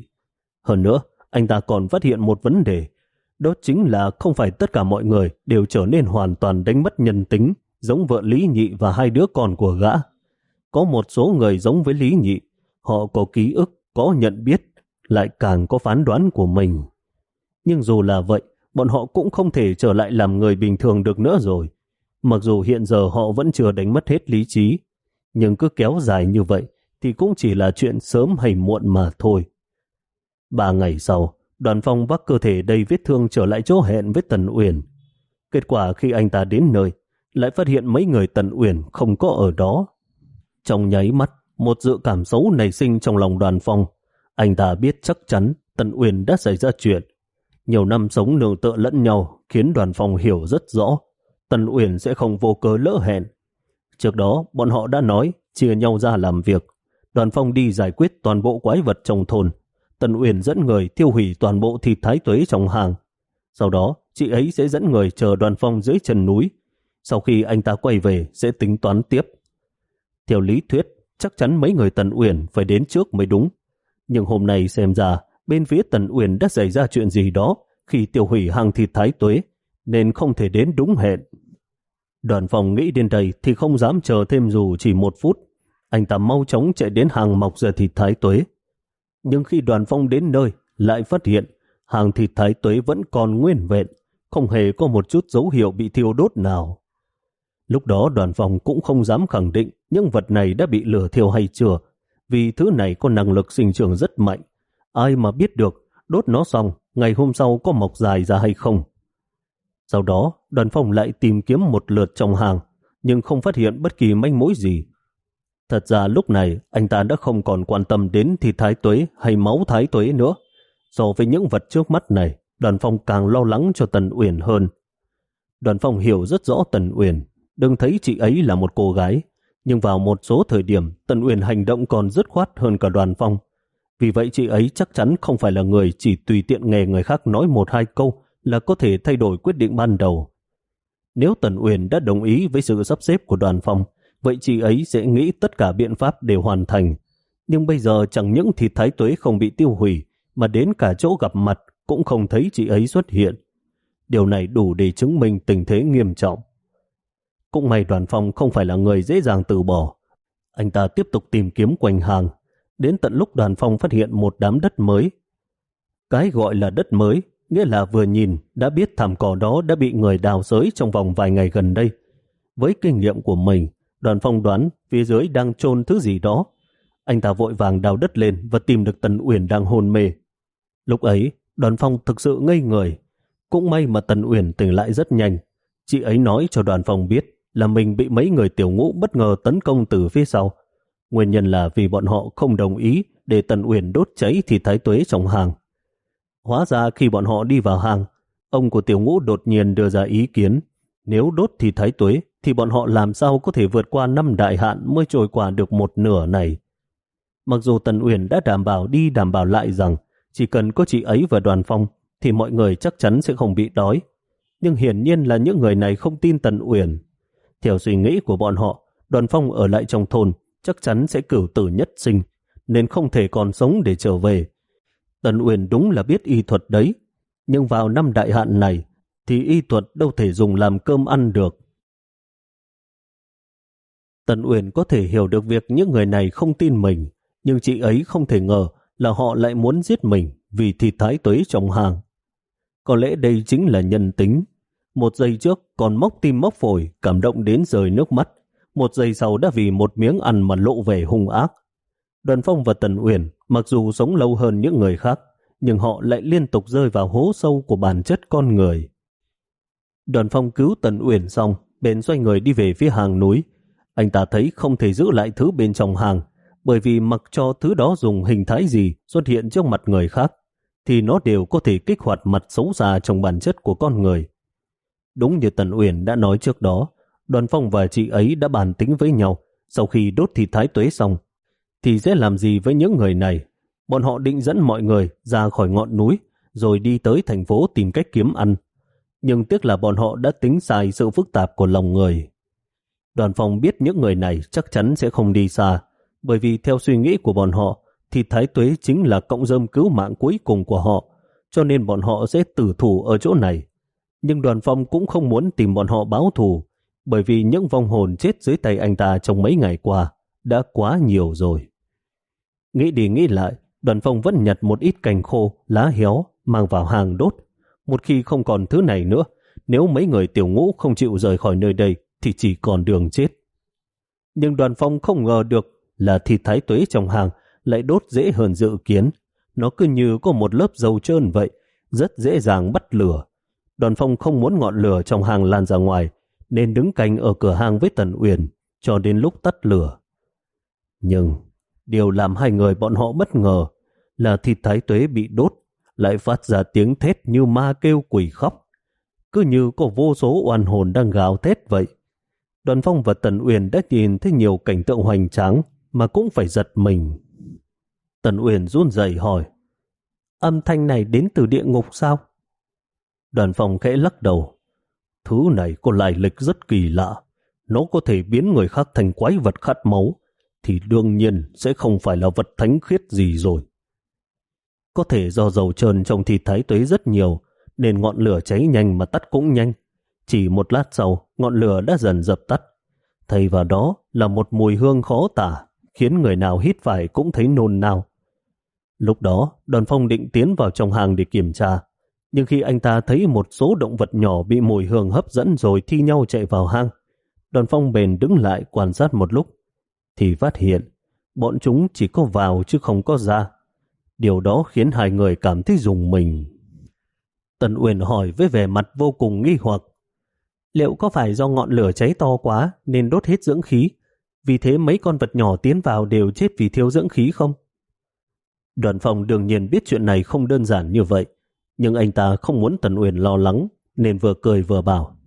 Hơn nữa, anh ta còn phát hiện một vấn đề, đó chính là không phải tất cả mọi người đều trở nên hoàn toàn đánh mất nhân tính, giống vợ Lý Nhị và hai đứa con của gã. Có một số người giống với Lý Nhị, họ có ký ức, có nhận biết, lại càng có phán đoán của mình. Nhưng dù là vậy, bọn họ cũng không thể trở lại làm người bình thường được nữa rồi. Mặc dù hiện giờ họ vẫn chưa đánh mất hết lý trí, nhưng cứ kéo dài như vậy thì cũng chỉ là chuyện sớm hay muộn mà thôi. Ba ngày sau, đoàn phong vác cơ thể đầy vết thương trở lại chỗ hẹn với Tần Uyển. Kết quả khi anh ta đến nơi, lại phát hiện mấy người Tần Uyển không có ở đó. Trong nháy mắt, một dự cảm xấu nảy sinh trong lòng đoàn phong. Anh ta biết chắc chắn Tần Uyển đã xảy ra chuyện. Nhiều năm sống nương tựa lẫn nhau khiến đoàn phong hiểu rất rõ Tần Uyển sẽ không vô cớ lỡ hẹn. Trước đó, bọn họ đã nói chia nhau ra làm việc. Đoàn phong đi giải quyết toàn bộ quái vật trong thôn. Tần Uyển dẫn người tiêu hủy toàn bộ thịt thái tuế trong hàng. Sau đó, chị ấy sẽ dẫn người chờ đoàn phong dưới chân núi. Sau khi anh ta quay về, sẽ tính toán tiếp. Theo lý thuyết, chắc chắn mấy người Tần Uyển phải đến trước mới đúng. Nhưng hôm nay xem ra, bên phía Tần Uyển đã xảy ra chuyện gì đó khi tiêu hủy hàng thịt thái tuế, nên không thể đến đúng hẹn. Đoàn phòng nghĩ đến đây thì không dám chờ thêm dù chỉ một phút. Anh ta mau chóng chạy đến hàng mọc giờ thịt thái tuế. Nhưng khi đoàn phong đến nơi, lại phát hiện hàng thịt thái tuế vẫn còn nguyên vẹn, không hề có một chút dấu hiệu bị thiêu đốt nào. Lúc đó đoàn phòng cũng không dám khẳng định những vật này đã bị lửa thiêu hay chưa, vì thứ này có năng lực sinh trưởng rất mạnh. Ai mà biết được, đốt nó xong, ngày hôm sau có mọc dài ra hay không. Sau đó, đoàn phòng lại tìm kiếm một lượt trong hàng, nhưng không phát hiện bất kỳ manh mối gì. Thật ra lúc này, anh ta đã không còn quan tâm đến thịt thái tuế hay máu thái tuế nữa. So với những vật trước mắt này, đoàn phong càng lo lắng cho Tần Uyển hơn. Đoàn phong hiểu rất rõ Tần Uyển, đừng thấy chị ấy là một cô gái, nhưng vào một số thời điểm Tần Uyển hành động còn dứt khoát hơn cả đoàn phong. Vì vậy chị ấy chắc chắn không phải là người chỉ tùy tiện nghe người khác nói một hai câu là có thể thay đổi quyết định ban đầu. Nếu Tần Uyển đã đồng ý với sự sắp xếp của đoàn phong, vậy chị ấy sẽ nghĩ tất cả biện pháp đều hoàn thành. Nhưng bây giờ chẳng những thịt thái tuế không bị tiêu hủy, mà đến cả chỗ gặp mặt cũng không thấy chị ấy xuất hiện. Điều này đủ để chứng minh tình thế nghiêm trọng. Cũng may đoàn phong không phải là người dễ dàng từ bỏ. Anh ta tiếp tục tìm kiếm quanh hàng, đến tận lúc đoàn phong phát hiện một đám đất mới. Cái gọi là đất mới, nghĩa là vừa nhìn đã biết thảm cỏ đó đã bị người đào xới trong vòng vài ngày gần đây. Với kinh nghiệm của mình, đoàn phong đoán phía dưới đang chôn thứ gì đó. Anh ta vội vàng đào đất lên và tìm được Tần Uyển đang hôn mê. Lúc ấy, đoàn phong thực sự ngây người. Cũng may mà Tần Uyển tỉnh lại rất nhanh. Chị ấy nói cho đoàn phong biết là mình bị mấy người tiểu ngũ bất ngờ tấn công từ phía sau. Nguyên nhân là vì bọn họ không đồng ý để Tần Uyển đốt cháy thì thái tuế trong hàng. Hóa ra khi bọn họ đi vào hàng, ông của tiểu ngũ đột nhiên đưa ra ý kiến nếu đốt thì thái tuế thì bọn họ làm sao có thể vượt qua năm đại hạn mới trôi qua được một nửa này. Mặc dù Tần Uyển đã đảm bảo đi đảm bảo lại rằng chỉ cần có chị ấy và đoàn phong thì mọi người chắc chắn sẽ không bị đói. Nhưng hiển nhiên là những người này không tin Tần Uyển. Theo suy nghĩ của bọn họ, đoàn phong ở lại trong thôn chắc chắn sẽ cửu tử nhất sinh, nên không thể còn sống để trở về. Tần Uyển đúng là biết y thuật đấy, nhưng vào năm đại hạn này thì y thuật đâu thể dùng làm cơm ăn được. Tần Uyển có thể hiểu được việc những người này không tin mình, nhưng chị ấy không thể ngờ là họ lại muốn giết mình vì thịt thái tuế trong hàng. Có lẽ đây chính là nhân tính. Một giây trước còn móc tim móc phổi, cảm động đến rời nước mắt. Một giây sau đã vì một miếng ăn mà lộ vẻ hung ác. Đoàn Phong và Tần Uyển mặc dù sống lâu hơn những người khác, nhưng họ lại liên tục rơi vào hố sâu của bản chất con người. Đoàn Phong cứu Tần Uyển xong, bèn xoay người đi về phía hàng núi. Anh ta thấy không thể giữ lại thứ bên trong hàng, bởi vì mặc cho thứ đó dùng hình thái gì xuất hiện trước mặt người khác, thì nó đều có thể kích hoạt mặt xấu xa trong bản chất của con người. Đúng như Tần Uyển đã nói trước đó, đoàn phong và chị ấy đã bàn tính với nhau sau khi đốt thịt thái tuế xong, thì sẽ làm gì với những người này? Bọn họ định dẫn mọi người ra khỏi ngọn núi rồi đi tới thành phố tìm cách kiếm ăn. Nhưng tiếc là bọn họ đã tính sai sự phức tạp của lòng người. Đoàn phòng biết những người này chắc chắn sẽ không đi xa, bởi vì theo suy nghĩ của bọn họ, thì thái tuế chính là cộng dâm cứu mạng cuối cùng của họ, cho nên bọn họ sẽ tử thủ ở chỗ này. Nhưng đoàn phong cũng không muốn tìm bọn họ báo thù, bởi vì những vong hồn chết dưới tay anh ta trong mấy ngày qua đã quá nhiều rồi. Nghĩ đi nghĩ lại, đoàn phong vẫn nhặt một ít cành khô, lá héo, mang vào hàng đốt. Một khi không còn thứ này nữa, nếu mấy người tiểu ngũ không chịu rời khỏi nơi đây, thì chỉ còn đường chết. Nhưng đoàn phong không ngờ được là thịt thái tuế trong hàng lại đốt dễ hơn dự kiến. Nó cứ như có một lớp dầu trơn vậy, rất dễ dàng bắt lửa. Đoàn phong không muốn ngọn lửa trong hàng lan ra ngoài, nên đứng canh ở cửa hàng với Tần Uyển cho đến lúc tắt lửa. Nhưng điều làm hai người bọn họ bất ngờ là thịt thái tuế bị đốt lại phát ra tiếng thét như ma kêu quỷ khóc. Cứ như có vô số oan hồn đang gào thét vậy. Đoàn Phong và Tần Uyển đã nhìn thấy nhiều cảnh tượng hoành tráng mà cũng phải giật mình. Tần Uyển run rẩy hỏi, âm thanh này đến từ địa ngục sao? Đoàn Phong khẽ lắc đầu, thứ này có lại lịch rất kỳ lạ. Nó có thể biến người khác thành quái vật khát máu, thì đương nhiên sẽ không phải là vật thánh khiết gì rồi. Có thể do dầu trơn trong thịt thái tuế rất nhiều, nên ngọn lửa cháy nhanh mà tắt cũng nhanh. Chỉ một lát sau, ngọn lửa đã dần dập tắt. Thay vào đó là một mùi hương khó tả, khiến người nào hít phải cũng thấy nôn nao. Lúc đó, đoàn phong định tiến vào trong hàng để kiểm tra. Nhưng khi anh ta thấy một số động vật nhỏ bị mùi hương hấp dẫn rồi thi nhau chạy vào hang, đoàn phong bền đứng lại quan sát một lúc, thì phát hiện bọn chúng chỉ có vào chứ không có ra. Điều đó khiến hai người cảm thấy dùng mình. Tần Uyển hỏi với vẻ mặt vô cùng nghi hoặc. Liệu có phải do ngọn lửa cháy to quá nên đốt hết dưỡng khí? Vì thế mấy con vật nhỏ tiến vào đều chết vì thiếu dưỡng khí không? Đoàn phòng đương nhiên biết chuyện này không đơn giản như vậy, nhưng anh ta không muốn Tần Uyển lo lắng, nên vừa cười vừa bảo.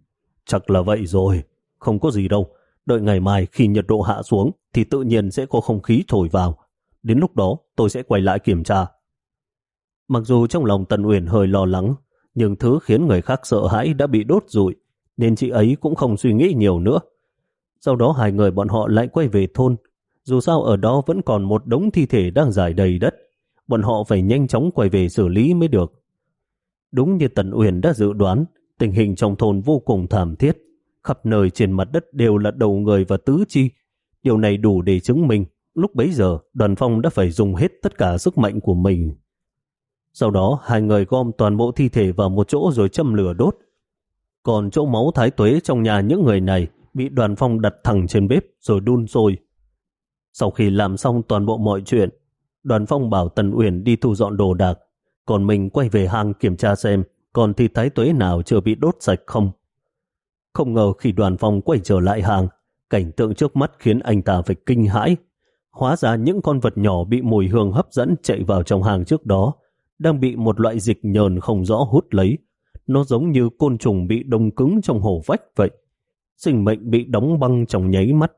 Chắc là vậy rồi, không có gì đâu. Đợi ngày mai khi nhiệt độ hạ xuống thì tự nhiên sẽ có không khí thổi vào. Đến lúc đó tôi sẽ quay lại kiểm tra. Mặc dù trong lòng Tần Uyển hơi lo lắng, nhưng thứ khiến người khác sợ hãi đã bị đốt rụi, nên chị ấy cũng không suy nghĩ nhiều nữa. Sau đó hai người bọn họ lại quay về thôn. Dù sao ở đó vẫn còn một đống thi thể đang dài đầy đất. Bọn họ phải nhanh chóng quay về xử lý mới được. Đúng như Tần Uyển đã dự đoán, tình hình trong thôn vô cùng thảm thiết. Khắp nơi trên mặt đất đều là đầu người và tứ chi. Điều này đủ để chứng minh lúc bấy giờ đoàn phong đã phải dùng hết tất cả sức mạnh của mình. Sau đó hai người gom toàn bộ thi thể vào một chỗ rồi châm lửa đốt. Còn chỗ máu thái tuế trong nhà những người này bị đoàn phong đặt thẳng trên bếp rồi đun sôi. Sau khi làm xong toàn bộ mọi chuyện, đoàn phong bảo Tần Uyển đi thu dọn đồ đạc, còn mình quay về hang kiểm tra xem còn thịt thái tuế nào chưa bị đốt sạch không. Không ngờ khi đoàn phong quay trở lại hàng, cảnh tượng trước mắt khiến anh ta phải kinh hãi. Hóa ra những con vật nhỏ bị mùi hương hấp dẫn chạy vào trong hàng trước đó, đang bị một loại dịch nhờn không rõ hút lấy. Nó giống như côn trùng bị đông cứng trong hồ vách vậy. Sinh mệnh bị đóng băng trong nháy mắt.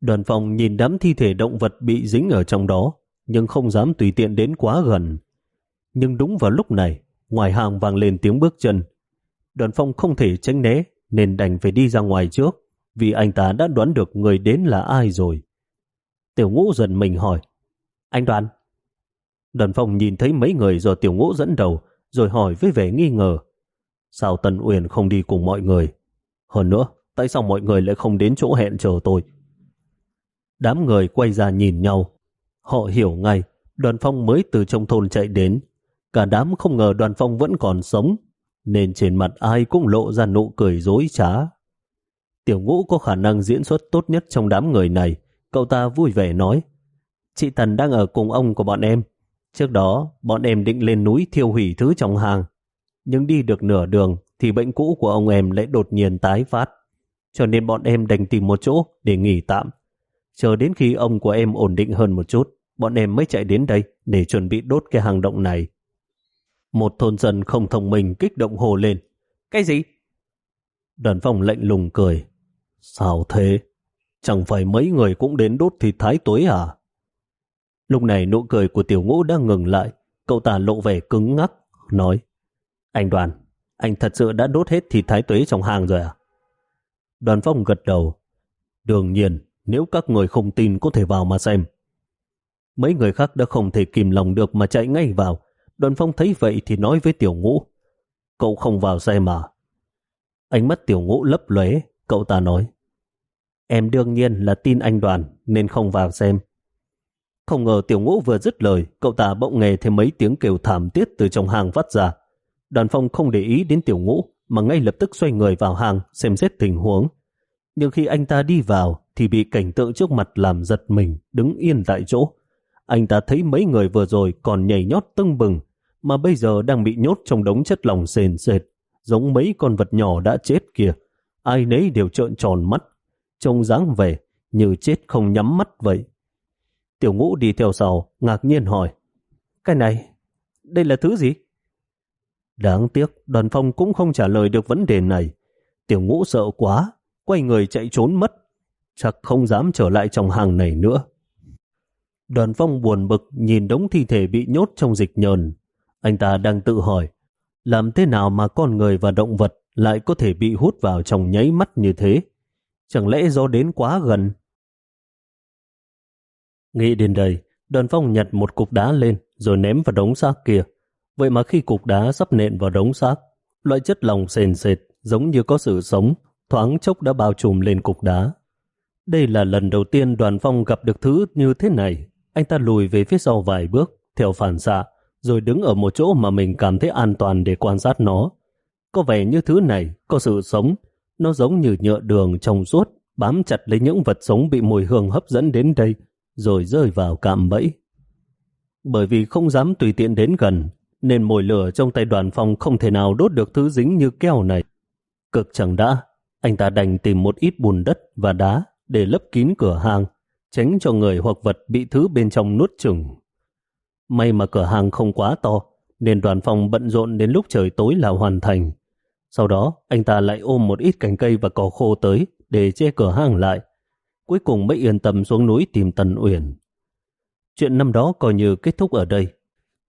Đoàn phòng nhìn đám thi thể động vật bị dính ở trong đó, nhưng không dám tùy tiện đến quá gần. Nhưng đúng vào lúc này, ngoài hàng vang lên tiếng bước chân. Đoàn phong không thể tránh né, nên đành phải đi ra ngoài trước, vì anh ta đã đoán được người đến là ai rồi. Tiểu ngũ dần mình hỏi, anh đoán. Đoàn phong nhìn thấy mấy người do tiểu ngũ dẫn đầu, rồi hỏi với vẻ nghi ngờ. Sao Tần Uyển không đi cùng mọi người? Hơn nữa, tại sao mọi người lại không đến chỗ hẹn chờ tôi? Đám người quay ra nhìn nhau. Họ hiểu ngay, đoàn phong mới từ trong thôn chạy đến. Cả đám không ngờ đoàn phong vẫn còn sống, nên trên mặt ai cũng lộ ra nụ cười dối trá. Tiểu ngũ có khả năng diễn xuất tốt nhất trong đám người này. Cậu ta vui vẻ nói, chị Tần đang ở cùng ông của bọn em. Trước đó, bọn em định lên núi thiêu hủy thứ trong hàng. Nhưng đi được nửa đường thì bệnh cũ của ông em lại đột nhiên tái phát. Cho nên bọn em đành tìm một chỗ để nghỉ tạm. Chờ đến khi ông của em ổn định hơn một chút, bọn em mới chạy đến đây để chuẩn bị đốt cái hang động này. Một thôn dân không thông minh kích động hồ lên. Cái gì? Đoàn phòng lệnh lùng cười. Sao thế? Chẳng phải mấy người cũng đến đốt thịt thái tuế à? Lúc này nụ cười của tiểu ngũ đang ngừng lại. Cậu ta lộ vẻ cứng ngắc, nói Anh đoàn, anh thật sự đã đốt hết thịt thái tuế trong hàng rồi à? Đoàn phong gật đầu. Đương nhiên, nếu các người không tin có thể vào mà xem. Mấy người khác đã không thể kìm lòng được mà chạy ngay vào. Đoàn phong thấy vậy thì nói với tiểu ngũ. Cậu không vào xem mà. Ánh mắt tiểu ngũ lấp lóe, cậu ta nói. Em đương nhiên là tin anh đoàn nên không vào xem. Không ngờ tiểu ngũ vừa dứt lời, cậu ta bỗng nghe thêm mấy tiếng kêu thảm thiết từ trong hàng vắt ra. Đoàn phong không để ý đến tiểu ngũ, mà ngay lập tức xoay người vào hàng xem xét tình huống. Nhưng khi anh ta đi vào, thì bị cảnh tượng trước mặt làm giật mình, đứng yên tại chỗ. Anh ta thấy mấy người vừa rồi còn nhảy nhót tưng bừng, mà bây giờ đang bị nhốt trong đống chất lỏng sền sệt, giống mấy con vật nhỏ đã chết kìa. Ai nấy đều trợn tròn mắt, trông dáng vẻ như chết không nhắm mắt vậy. Tiểu ngũ đi theo sau, ngạc nhiên hỏi. Cái này, đây là thứ gì? Đáng tiếc, đoàn phong cũng không trả lời được vấn đề này. Tiểu ngũ sợ quá, quay người chạy trốn mất. Chắc không dám trở lại trong hàng này nữa. Đoàn phong buồn bực nhìn đống thi thể bị nhốt trong dịch nhờn. Anh ta đang tự hỏi, làm thế nào mà con người và động vật lại có thể bị hút vào trong nháy mắt như thế? Chẳng lẽ do đến quá gần Nghĩ đến đây, đoàn phong nhặt một cục đá lên rồi ném vào đống xác kia. Vậy mà khi cục đá sắp nện vào đống xác, loại chất lòng sền sệt giống như có sự sống, thoáng chốc đã bao trùm lên cục đá. Đây là lần đầu tiên đoàn phong gặp được thứ như thế này. Anh ta lùi về phía sau vài bước, theo phản xạ, rồi đứng ở một chỗ mà mình cảm thấy an toàn để quan sát nó. Có vẻ như thứ này có sự sống, nó giống như nhựa đường trong suốt, bám chặt lấy những vật sống bị mùi hương hấp dẫn đến đây, rồi rơi vào cạm bẫy. Bởi vì không dám tùy tiện đến gần, nên mồi lửa trong tay đoàn phong không thể nào đốt được thứ dính như keo này. Cực chẳng đã, anh ta đành tìm một ít bùn đất và đá để lấp kín cửa hàng, tránh cho người hoặc vật bị thứ bên trong nuốt chửng. May mà cửa hàng không quá to, nên đoàn phòng bận rộn đến lúc trời tối là hoàn thành. Sau đó, anh ta lại ôm một ít cành cây và cỏ khô tới để che cửa hàng lại. Cuối cùng mới yên tâm xuống núi tìm Tần Uyển. Chuyện năm đó coi như kết thúc ở đây.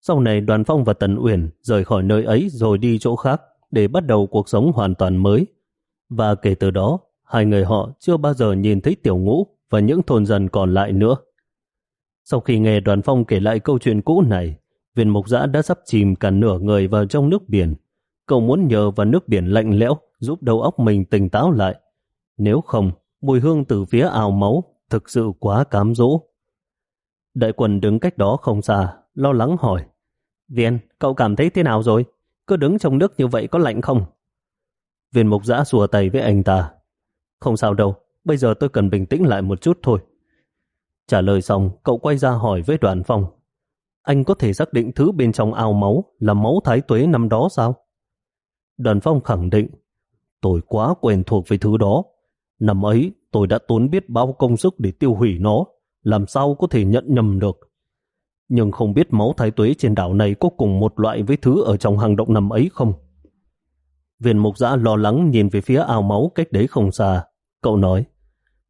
Sau này đoàn phong và Tần Uyển rời khỏi nơi ấy rồi đi chỗ khác để bắt đầu cuộc sống hoàn toàn mới. Và kể từ đó, hai người họ chưa bao giờ nhìn thấy tiểu ngũ và những thôn dân còn lại nữa. Sau khi nghe đoàn phong kể lại câu chuyện cũ này, viên mục giã đã sắp chìm cả nửa người vào trong nước biển. Cậu muốn nhờ vào nước biển lạnh lẽo giúp đầu óc mình tỉnh táo lại. Nếu không, mùi hương từ phía ào máu thực sự quá cám dỗ. Đại quần đứng cách đó không xa, lo lắng hỏi. Viên, cậu cảm thấy thế nào rồi? Cứ đứng trong nước như vậy có lạnh không? Viên mục giã xùa tay với anh ta. Không sao đâu, bây giờ tôi cần bình tĩnh lại một chút thôi. Trả lời xong, cậu quay ra hỏi với đoàn phong. Anh có thể xác định thứ bên trong ao máu là máu thái tuế năm đó sao? Đoàn phong khẳng định, tôi quá quen thuộc với thứ đó. Năm ấy, tôi đã tốn biết bao công sức để tiêu hủy nó, làm sao có thể nhận nhầm được. Nhưng không biết máu thái tuế trên đảo này có cùng một loại với thứ ở trong hang động năm ấy không? Viên mục giã lo lắng nhìn về phía ao máu cách đấy không xa. Cậu nói,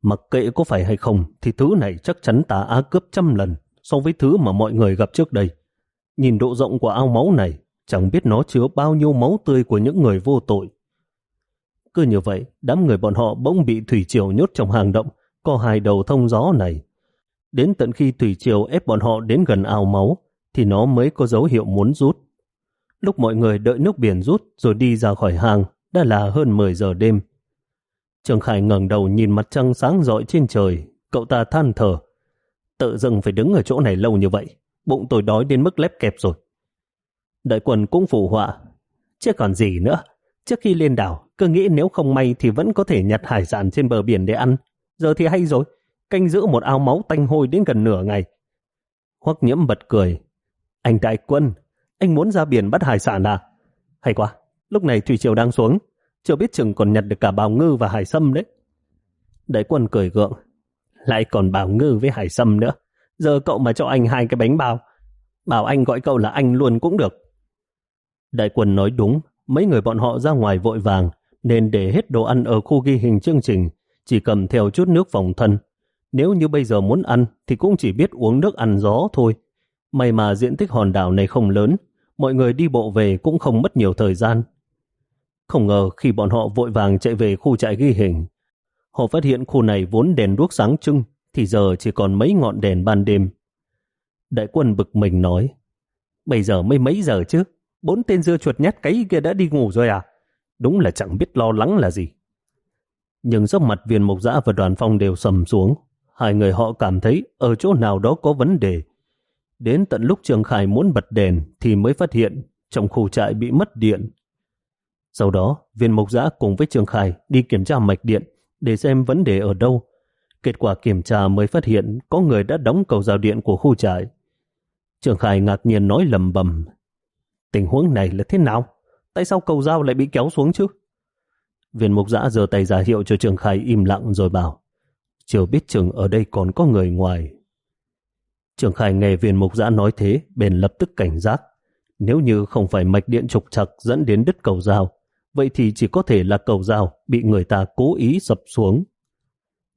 mặc kệ có phải hay không thì thứ này chắc chắn tà á cướp trăm lần so với thứ mà mọi người gặp trước đây. Nhìn độ rộng của ao máu này, chẳng biết nó chứa bao nhiêu máu tươi của những người vô tội. Cứ như vậy, đám người bọn họ bỗng bị Thủy Triều nhốt trong hang động, có hai đầu thông gió này. Đến tận khi Thủy Triều ép bọn họ đến gần ao máu, thì nó mới có dấu hiệu muốn rút. Lúc mọi người đợi nước biển rút rồi đi ra khỏi hang, đã là hơn 10 giờ đêm. Trường Khải ngẩng đầu nhìn mặt trăng sáng rọi trên trời, cậu ta than thở. Tự dưng phải đứng ở chỗ này lâu như vậy, bụng tôi đói đến mức lép kẹp rồi. Đại quần cũng phù họa, chứ còn gì nữa. Trước khi lên đảo, cứ nghĩ nếu không may thì vẫn có thể nhặt hải sản trên bờ biển để ăn. Giờ thì hay rồi, canh giữ một ao máu tanh hôi đến gần nửa ngày. Hoắc nhiễm bật cười. Anh đại quân, anh muốn ra biển bắt hải sản à? Hay quá, lúc này thủy triều đang xuống, chưa biết chừng còn nhặt được cả bào ngư và hải sâm đấy. Đại quân cười gượng, lại còn bào ngư với hải sâm nữa. Giờ cậu mà cho anh hai cái bánh bao, bảo anh gọi cậu là anh luôn cũng được. Đại quân nói đúng, mấy người bọn họ ra ngoài vội vàng, nên để hết đồ ăn ở khu ghi hình chương trình, chỉ cầm theo chút nước phòng thân. Nếu như bây giờ muốn ăn thì cũng chỉ biết uống nước ăn gió thôi. May mà diện tích hòn đảo này không lớn, mọi người đi bộ về cũng không mất nhiều thời gian. Không ngờ khi bọn họ vội vàng chạy về khu trại ghi hình, họ phát hiện khu này vốn đèn đuốc sáng trưng, thì giờ chỉ còn mấy ngọn đèn ban đêm. Đại quân bực mình nói, bây giờ mới mấy giờ chứ, bốn tên dưa chuột nhát cấy kia đã đi ngủ rồi à? Đúng là chẳng biết lo lắng là gì. Nhưng sắc mặt viên mộc dã và đoàn phong đều sầm xuống. Hai người họ cảm thấy ở chỗ nào đó có vấn đề. Đến tận lúc Trường Khải muốn bật đèn thì mới phát hiện trong khu trại bị mất điện. Sau đó, viên mộc giã cùng với Trường Khải đi kiểm tra mạch điện để xem vấn đề ở đâu. Kết quả kiểm tra mới phát hiện có người đã đóng cầu rào điện của khu trại. Trường Khải ngạc nhiên nói lầm bầm. Tình huống này là thế nào? Tại sao cầu dao lại bị kéo xuống chứ? Viên mục giã giơ tay ra hiệu cho Trường Khải im lặng rồi bảo Chưa biết chừng ở đây còn có người ngoài. Trường Khải nghe viên mục giã nói thế, bèn lập tức cảnh giác. Nếu như không phải mạch điện trục chặt dẫn đến đứt cầu dao, vậy thì chỉ có thể là cầu dao bị người ta cố ý sập xuống.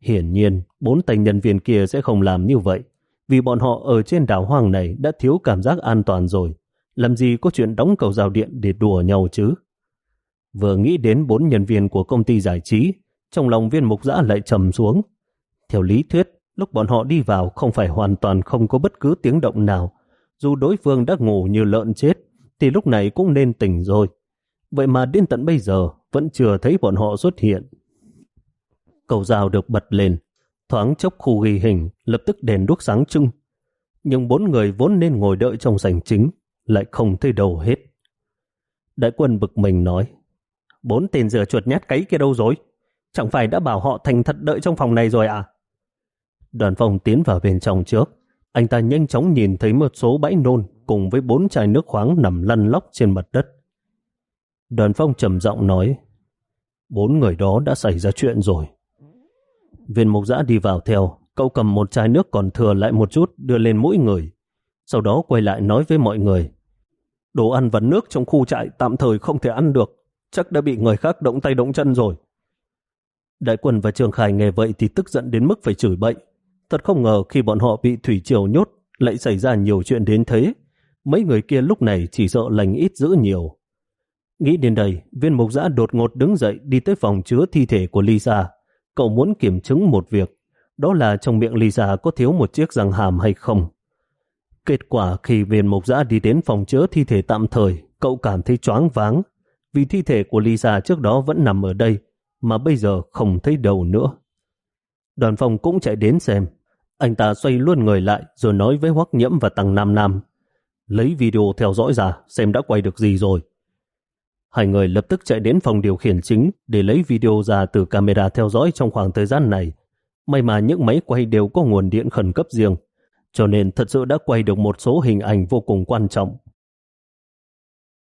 Hiển nhiên, bốn tay nhân viên kia sẽ không làm như vậy, vì bọn họ ở trên đảo hoang này đã thiếu cảm giác an toàn rồi. Làm gì có chuyện đóng cầu rào điện để đùa nhau chứ? Vừa nghĩ đến bốn nhân viên của công ty giải trí, trong lòng viên mục giã lại trầm xuống. Theo lý thuyết, Lúc bọn họ đi vào không phải hoàn toàn không có bất cứ tiếng động nào. Dù đối phương đã ngủ như lợn chết, thì lúc này cũng nên tỉnh rồi. Vậy mà đến tận bây giờ vẫn chưa thấy bọn họ xuất hiện. Cầu rào được bật lên, thoáng chốc khu ghi hình, lập tức đèn đuốc sáng trưng. Nhưng bốn người vốn nên ngồi đợi trong sảnh chính, lại không thấy đâu hết. Đại quân bực mình nói, bốn tên rửa chuột nhát cấy kia đâu rồi? Chẳng phải đã bảo họ thành thật đợi trong phòng này rồi à? Đoàn phòng tiến vào bên trong trước. Anh ta nhanh chóng nhìn thấy một số bãi nôn cùng với bốn chai nước khoáng nằm lăn lóc trên mặt đất. Đoàn phong trầm giọng nói, bốn người đó đã xảy ra chuyện rồi. Viên mục giã đi vào theo, cậu cầm một chai nước còn thừa lại một chút đưa lên mỗi người. Sau đó quay lại nói với mọi người, đồ ăn và nước trong khu trại tạm thời không thể ăn được, chắc đã bị người khác động tay động chân rồi. Đại quân và Trường Khải nghe vậy thì tức giận đến mức phải chửi bậy. Thật không ngờ khi bọn họ bị Thủy Triều nhốt lại xảy ra nhiều chuyện đến thế. Mấy người kia lúc này chỉ sợ lành ít giữ nhiều. Nghĩ đến đây, viên mục giã đột ngột đứng dậy đi tới phòng chứa thi thể của Lisa. Cậu muốn kiểm chứng một việc, đó là trong miệng Lisa có thiếu một chiếc răng hàm hay không. Kết quả khi viên mục giã đi đến phòng chứa thi thể tạm thời, cậu cảm thấy choáng váng, vì thi thể của Lisa trước đó vẫn nằm ở đây, mà bây giờ không thấy đầu nữa. Đoàn phòng cũng chạy đến xem. Anh ta xoay luôn người lại rồi nói với Hoắc Nhiễm và Tăng Nam Nam. Lấy video theo dõi ra xem đã quay được gì rồi. Hai người lập tức chạy đến phòng điều khiển chính để lấy video ra từ camera theo dõi trong khoảng thời gian này. May mà những máy quay đều có nguồn điện khẩn cấp riêng, cho nên thật sự đã quay được một số hình ảnh vô cùng quan trọng.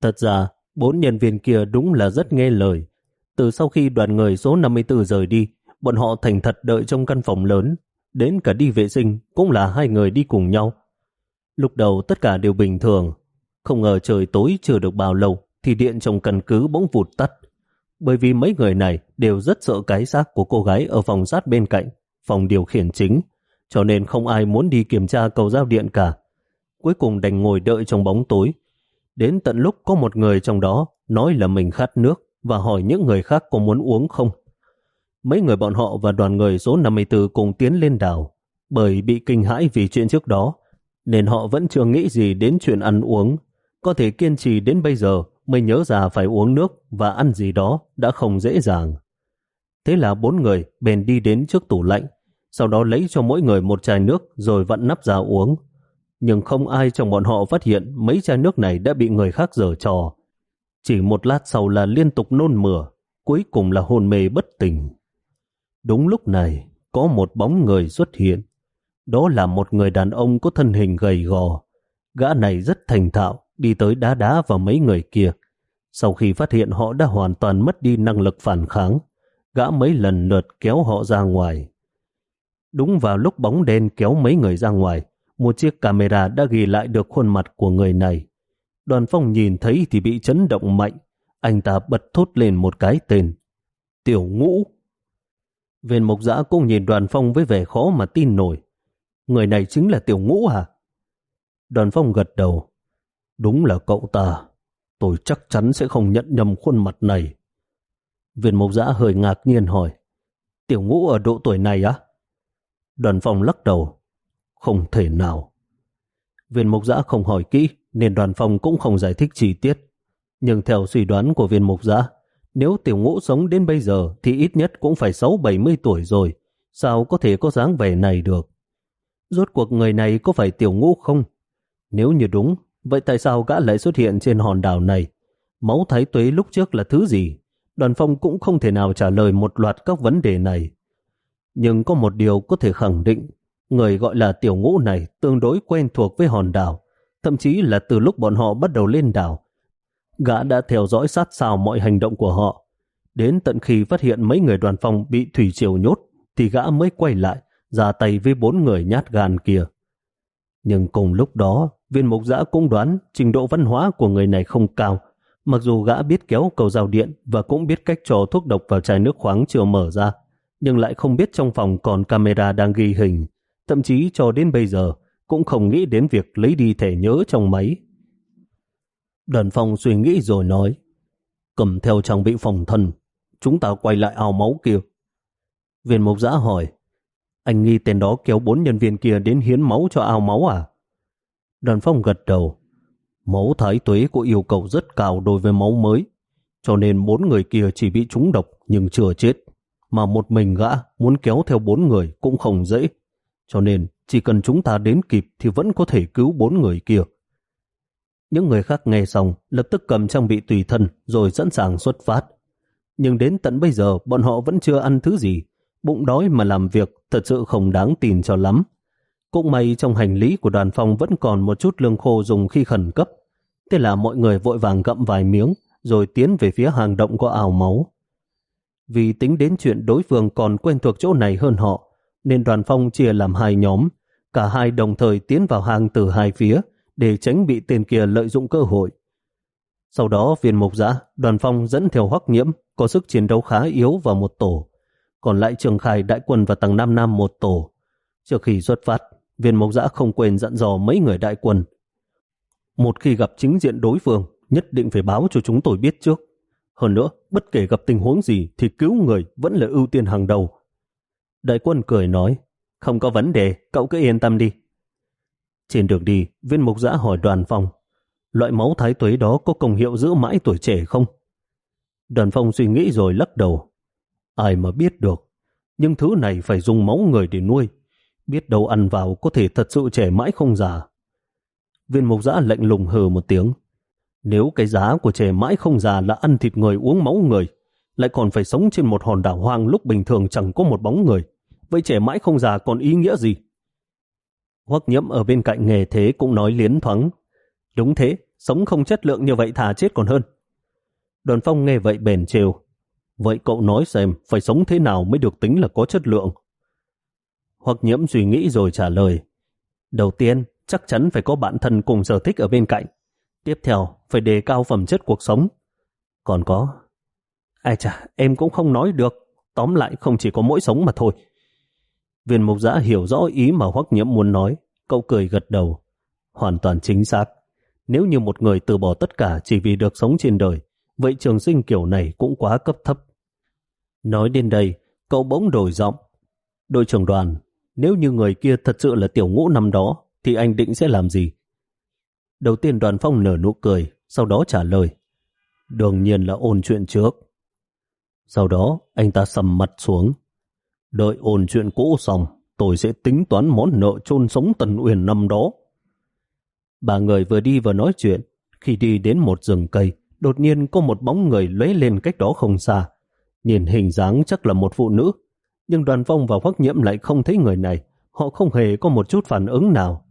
Thật ra, bốn nhân viên kia đúng là rất nghe lời. Từ sau khi đoàn người số 54 rời đi, bọn họ thành thật đợi trong căn phòng lớn, đến cả đi vệ sinh cũng là hai người đi cùng nhau. Lúc đầu tất cả đều bình thường, không ngờ trời tối chưa được bao lâu thì điện trong căn cứ bỗng vụt tắt. Bởi vì mấy người này đều rất sợ cái xác của cô gái ở phòng sát bên cạnh, phòng điều khiển chính, cho nên không ai muốn đi kiểm tra cầu giao điện cả. Cuối cùng đành ngồi đợi trong bóng tối. Đến tận lúc có một người trong đó nói là mình khát nước và hỏi những người khác có muốn uống không. Mấy người bọn họ và đoàn người số 54 cùng tiến lên đảo, bởi bị kinh hãi vì chuyện trước đó, nên họ vẫn chưa nghĩ gì đến chuyện ăn uống. Có thể kiên trì đến bây giờ mới nhớ ra phải uống nước và ăn gì đó đã không dễ dàng. Thế là bốn người bèn đi đến trước tủ lạnh, sau đó lấy cho mỗi người một chai nước rồi vặn nắp ra uống. Nhưng không ai trong bọn họ phát hiện mấy chai nước này đã bị người khác dở trò. Chỉ một lát sau là liên tục nôn mửa, cuối cùng là hôn mê bất tỉnh. Đúng lúc này, có một bóng người xuất hiện. Đó là một người đàn ông có thân hình gầy gò. Gã này rất thành thạo, đi tới đá đá vào mấy người kia. Sau khi phát hiện họ đã hoàn toàn mất đi năng lực phản kháng, gã mấy lần lượt kéo họ ra ngoài. Đúng vào lúc bóng đen kéo mấy người ra ngoài, một chiếc camera đã ghi lại được khuôn mặt của người này. Đoàn phong nhìn thấy thì bị chấn động mạnh, anh ta bật thốt lên một cái tên. Tiểu ngũ. Viên Mộc giã cũng nhìn đoàn phong với vẻ khó mà tin nổi. Người này chính là tiểu ngũ à? Đoàn phong gật đầu. Đúng là cậu ta. Tôi chắc chắn sẽ không nhận nhầm khuôn mặt này. Viên Mộc giã hơi ngạc nhiên hỏi. Tiểu ngũ ở độ tuổi này á? Đoàn phong lắc đầu. Không thể nào. Viên mục giã không hỏi kỹ nên đoàn phong cũng không giải thích chi tiết. Nhưng theo suy đoán của viên mục giã, nếu tiểu ngũ sống đến bây giờ thì ít nhất cũng phải 6-70 tuổi rồi. Sao có thể có dáng vẻ này được? Rốt cuộc người này có phải tiểu ngũ không? Nếu như đúng, vậy tại sao gã lại xuất hiện trên hòn đảo này? Máu thái tuế lúc trước là thứ gì? Đoàn phong cũng không thể nào trả lời một loạt các vấn đề này. Nhưng có một điều có thể khẳng định, người gọi là tiểu ngũ này tương đối quen thuộc với hòn đảo, thậm chí là từ lúc bọn họ bắt đầu lên đảo, Gã đã theo dõi sát sao mọi hành động của họ. Đến tận khi phát hiện mấy người đoàn phòng bị thủy triều nhốt, thì gã mới quay lại, ra tay với bốn người nhát gan kia. Nhưng cùng lúc đó, viên mục giã cũng đoán trình độ văn hóa của người này không cao. Mặc dù gã biết kéo cầu rào điện và cũng biết cách trò thuốc độc vào chai nước khoáng chưa mở ra, nhưng lại không biết trong phòng còn camera đang ghi hình. Thậm chí cho đến bây giờ, cũng không nghĩ đến việc lấy đi thẻ nhớ trong máy. Đoàn phòng suy nghĩ rồi nói, cầm theo trang bị phòng thân, chúng ta quay lại ao máu kia. Viên mục giã hỏi, Anh nghi tên đó kéo bốn nhân viên kia đến hiến máu cho ao máu à? Đoàn phong gật đầu. Máu thái tuế có yêu cầu rất cao đối với máu mới, cho nên bốn người kia chỉ bị trúng độc nhưng chưa chết. Mà một mình gã muốn kéo theo bốn người cũng không dễ. Cho nên, chỉ cần chúng ta đến kịp thì vẫn có thể cứu bốn người kia. Những người khác nghe xong, lập tức cầm trang bị tùy thân rồi sẵn sàng xuất phát. Nhưng đến tận bây giờ, bọn họ vẫn chưa ăn thứ gì. Bụng đói mà làm việc thật sự không đáng tin cho lắm. Cũng may trong hành lý của đoàn phòng vẫn còn một chút lương khô dùng khi khẩn cấp. Thế là mọi người vội vàng gặm vài miếng, rồi tiến về phía hàng động có ảo máu. Vì tính đến chuyện đối phương còn quen thuộc chỗ này hơn họ, nên đoàn phong chia làm hai nhóm, cả hai đồng thời tiến vào hang từ hai phía để tránh bị tên kia lợi dụng cơ hội. Sau đó viên mục giã, đoàn phong dẫn theo hoắc nhiễm, có sức chiến đấu khá yếu vào một tổ, còn lại trường khai đại quân và tầng Nam Nam một tổ. Trước khi xuất phát, viên mục giã không quên dặn dò mấy người đại quân. Một khi gặp chính diện đối phương, nhất định phải báo cho chúng tôi biết trước. Hơn nữa, bất kể gặp tình huống gì thì cứu người vẫn là ưu tiên hàng đầu. Đại quân cười nói, không có vấn đề, cậu cứ yên tâm đi. Trên đường đi, viên mục giã hỏi đoàn phong, loại máu thái tuế đó có công hiệu giữ mãi tuổi trẻ không? Đoàn phong suy nghĩ rồi lắc đầu. Ai mà biết được, nhưng thứ này phải dùng máu người để nuôi. Biết đâu ăn vào có thể thật sự trẻ mãi không già. Viên mục giã lạnh lùng hừ một tiếng. Nếu cái giá của trẻ mãi không già là ăn thịt người uống máu người, lại còn phải sống trên một hòn đảo hoang lúc bình thường chẳng có một bóng người, vậy trẻ mãi không già còn ý nghĩa gì? Hoắc nhiễm ở bên cạnh nghề thế cũng nói liến thoáng. Đúng thế, sống không chất lượng như vậy thà chết còn hơn. Đoàn phong nghe vậy bền trêu. Vậy cậu nói xem phải sống thế nào mới được tính là có chất lượng? Hoắc nhiễm suy nghĩ rồi trả lời. Đầu tiên, chắc chắn phải có bạn thân cùng sở thích ở bên cạnh. Tiếp theo, phải đề cao phẩm chất cuộc sống. Còn có... Ai chà, em cũng không nói được. Tóm lại không chỉ có mỗi sống mà thôi. Viên mục giã hiểu rõ ý mà Hoắc Nhiễm muốn nói. Cậu cười gật đầu. Hoàn toàn chính xác. Nếu như một người từ bỏ tất cả chỉ vì được sống trên đời, vậy trường sinh kiểu này cũng quá cấp thấp. Nói đến đây, cậu bỗng đổi giọng. Đội trưởng đoàn, nếu như người kia thật sự là tiểu ngũ năm đó, thì anh định sẽ làm gì? Đầu tiên đoàn phong nở nụ cười, sau đó trả lời. Đương nhiên là ôn chuyện trước. Sau đó, anh ta sầm mặt xuống. Đợi ôn chuyện cũ xong, tôi sẽ tính toán món nợ chôn sống Tần Uyển năm đó. Ba người vừa đi vừa nói chuyện. Khi đi đến một rừng cây, đột nhiên có một bóng người lóe lên cách đó không xa. Nhìn hình dáng chắc là một phụ nữ. Nhưng đoàn phong và hoắc nhiễm lại không thấy người này. Họ không hề có một chút phản ứng nào.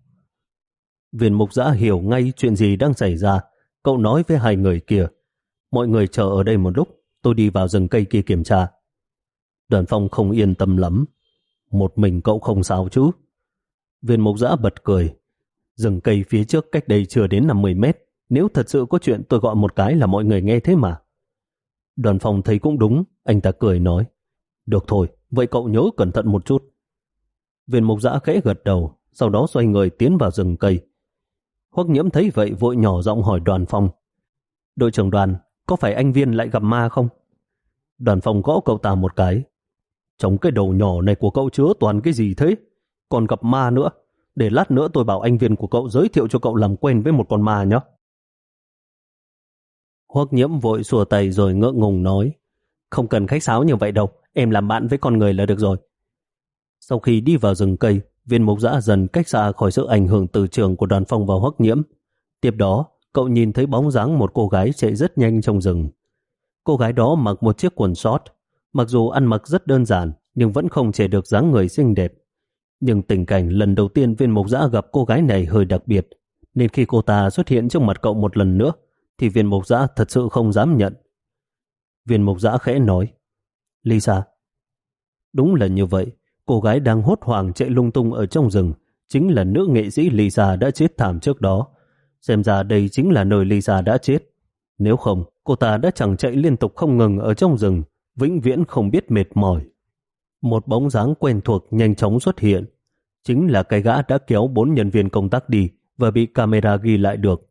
Viên mục giã hiểu ngay chuyện gì đang xảy ra. Cậu nói với hai người kia. Mọi người chờ ở đây một lúc, tôi đi vào rừng cây kia kiểm tra. Đoàn phong không yên tâm lắm. Một mình cậu không sao chứ. Viên mục giã bật cười. Rừng cây phía trước cách đây chưa đến 50 mét. Nếu thật sự có chuyện tôi gọi một cái là mọi người nghe thế mà. Đoàn phong thấy cũng đúng. Anh ta cười nói. Được thôi, vậy cậu nhớ cẩn thận một chút. Viên mục giã khẽ gật đầu, sau đó xoay người tiến vào rừng cây. Hoắc nhiễm thấy vậy vội nhỏ giọng hỏi đoàn phong. Đội trưởng đoàn, có phải anh Viên lại gặp ma không? Đoàn phong gõ cậu ta một cái. Trong cái đầu nhỏ này của cậu chứa toàn cái gì thế? Còn gặp ma nữa. Để lát nữa tôi bảo anh Viên của cậu giới thiệu cho cậu làm quen với một con ma nhé. Hoắc nhiễm vội xùa tay rồi ngỡ ngùng nói. Không cần khách sáo như vậy đâu, em làm bạn với con người là được rồi. Sau khi đi vào rừng cây, viên mục giã dần cách xa khỏi sự ảnh hưởng từ trường của đoàn phong và hoắc nhiễm. Tiếp đó, cậu nhìn thấy bóng dáng một cô gái chạy rất nhanh trong rừng. Cô gái đó mặc một chiếc quần short, mặc dù ăn mặc rất đơn giản, nhưng vẫn không che được dáng người xinh đẹp. Nhưng tình cảnh lần đầu tiên viên mục giã gặp cô gái này hơi đặc biệt, nên khi cô ta xuất hiện trước mặt cậu một lần nữa, thì viên mục giã thật sự không dám nhận. Viên mục giã khẽ nói, Lisa. Đúng là như vậy, cô gái đang hốt hoảng chạy lung tung ở trong rừng, chính là nữ nghệ sĩ Lisa đã chết thảm trước đó. Xem ra đây chính là nơi Lisa đã chết. Nếu không, cô ta đã chẳng chạy liên tục không ngừng ở trong rừng, vĩnh viễn không biết mệt mỏi. Một bóng dáng quen thuộc nhanh chóng xuất hiện. Chính là cái gã đã kéo bốn nhân viên công tác đi và bị camera ghi lại được.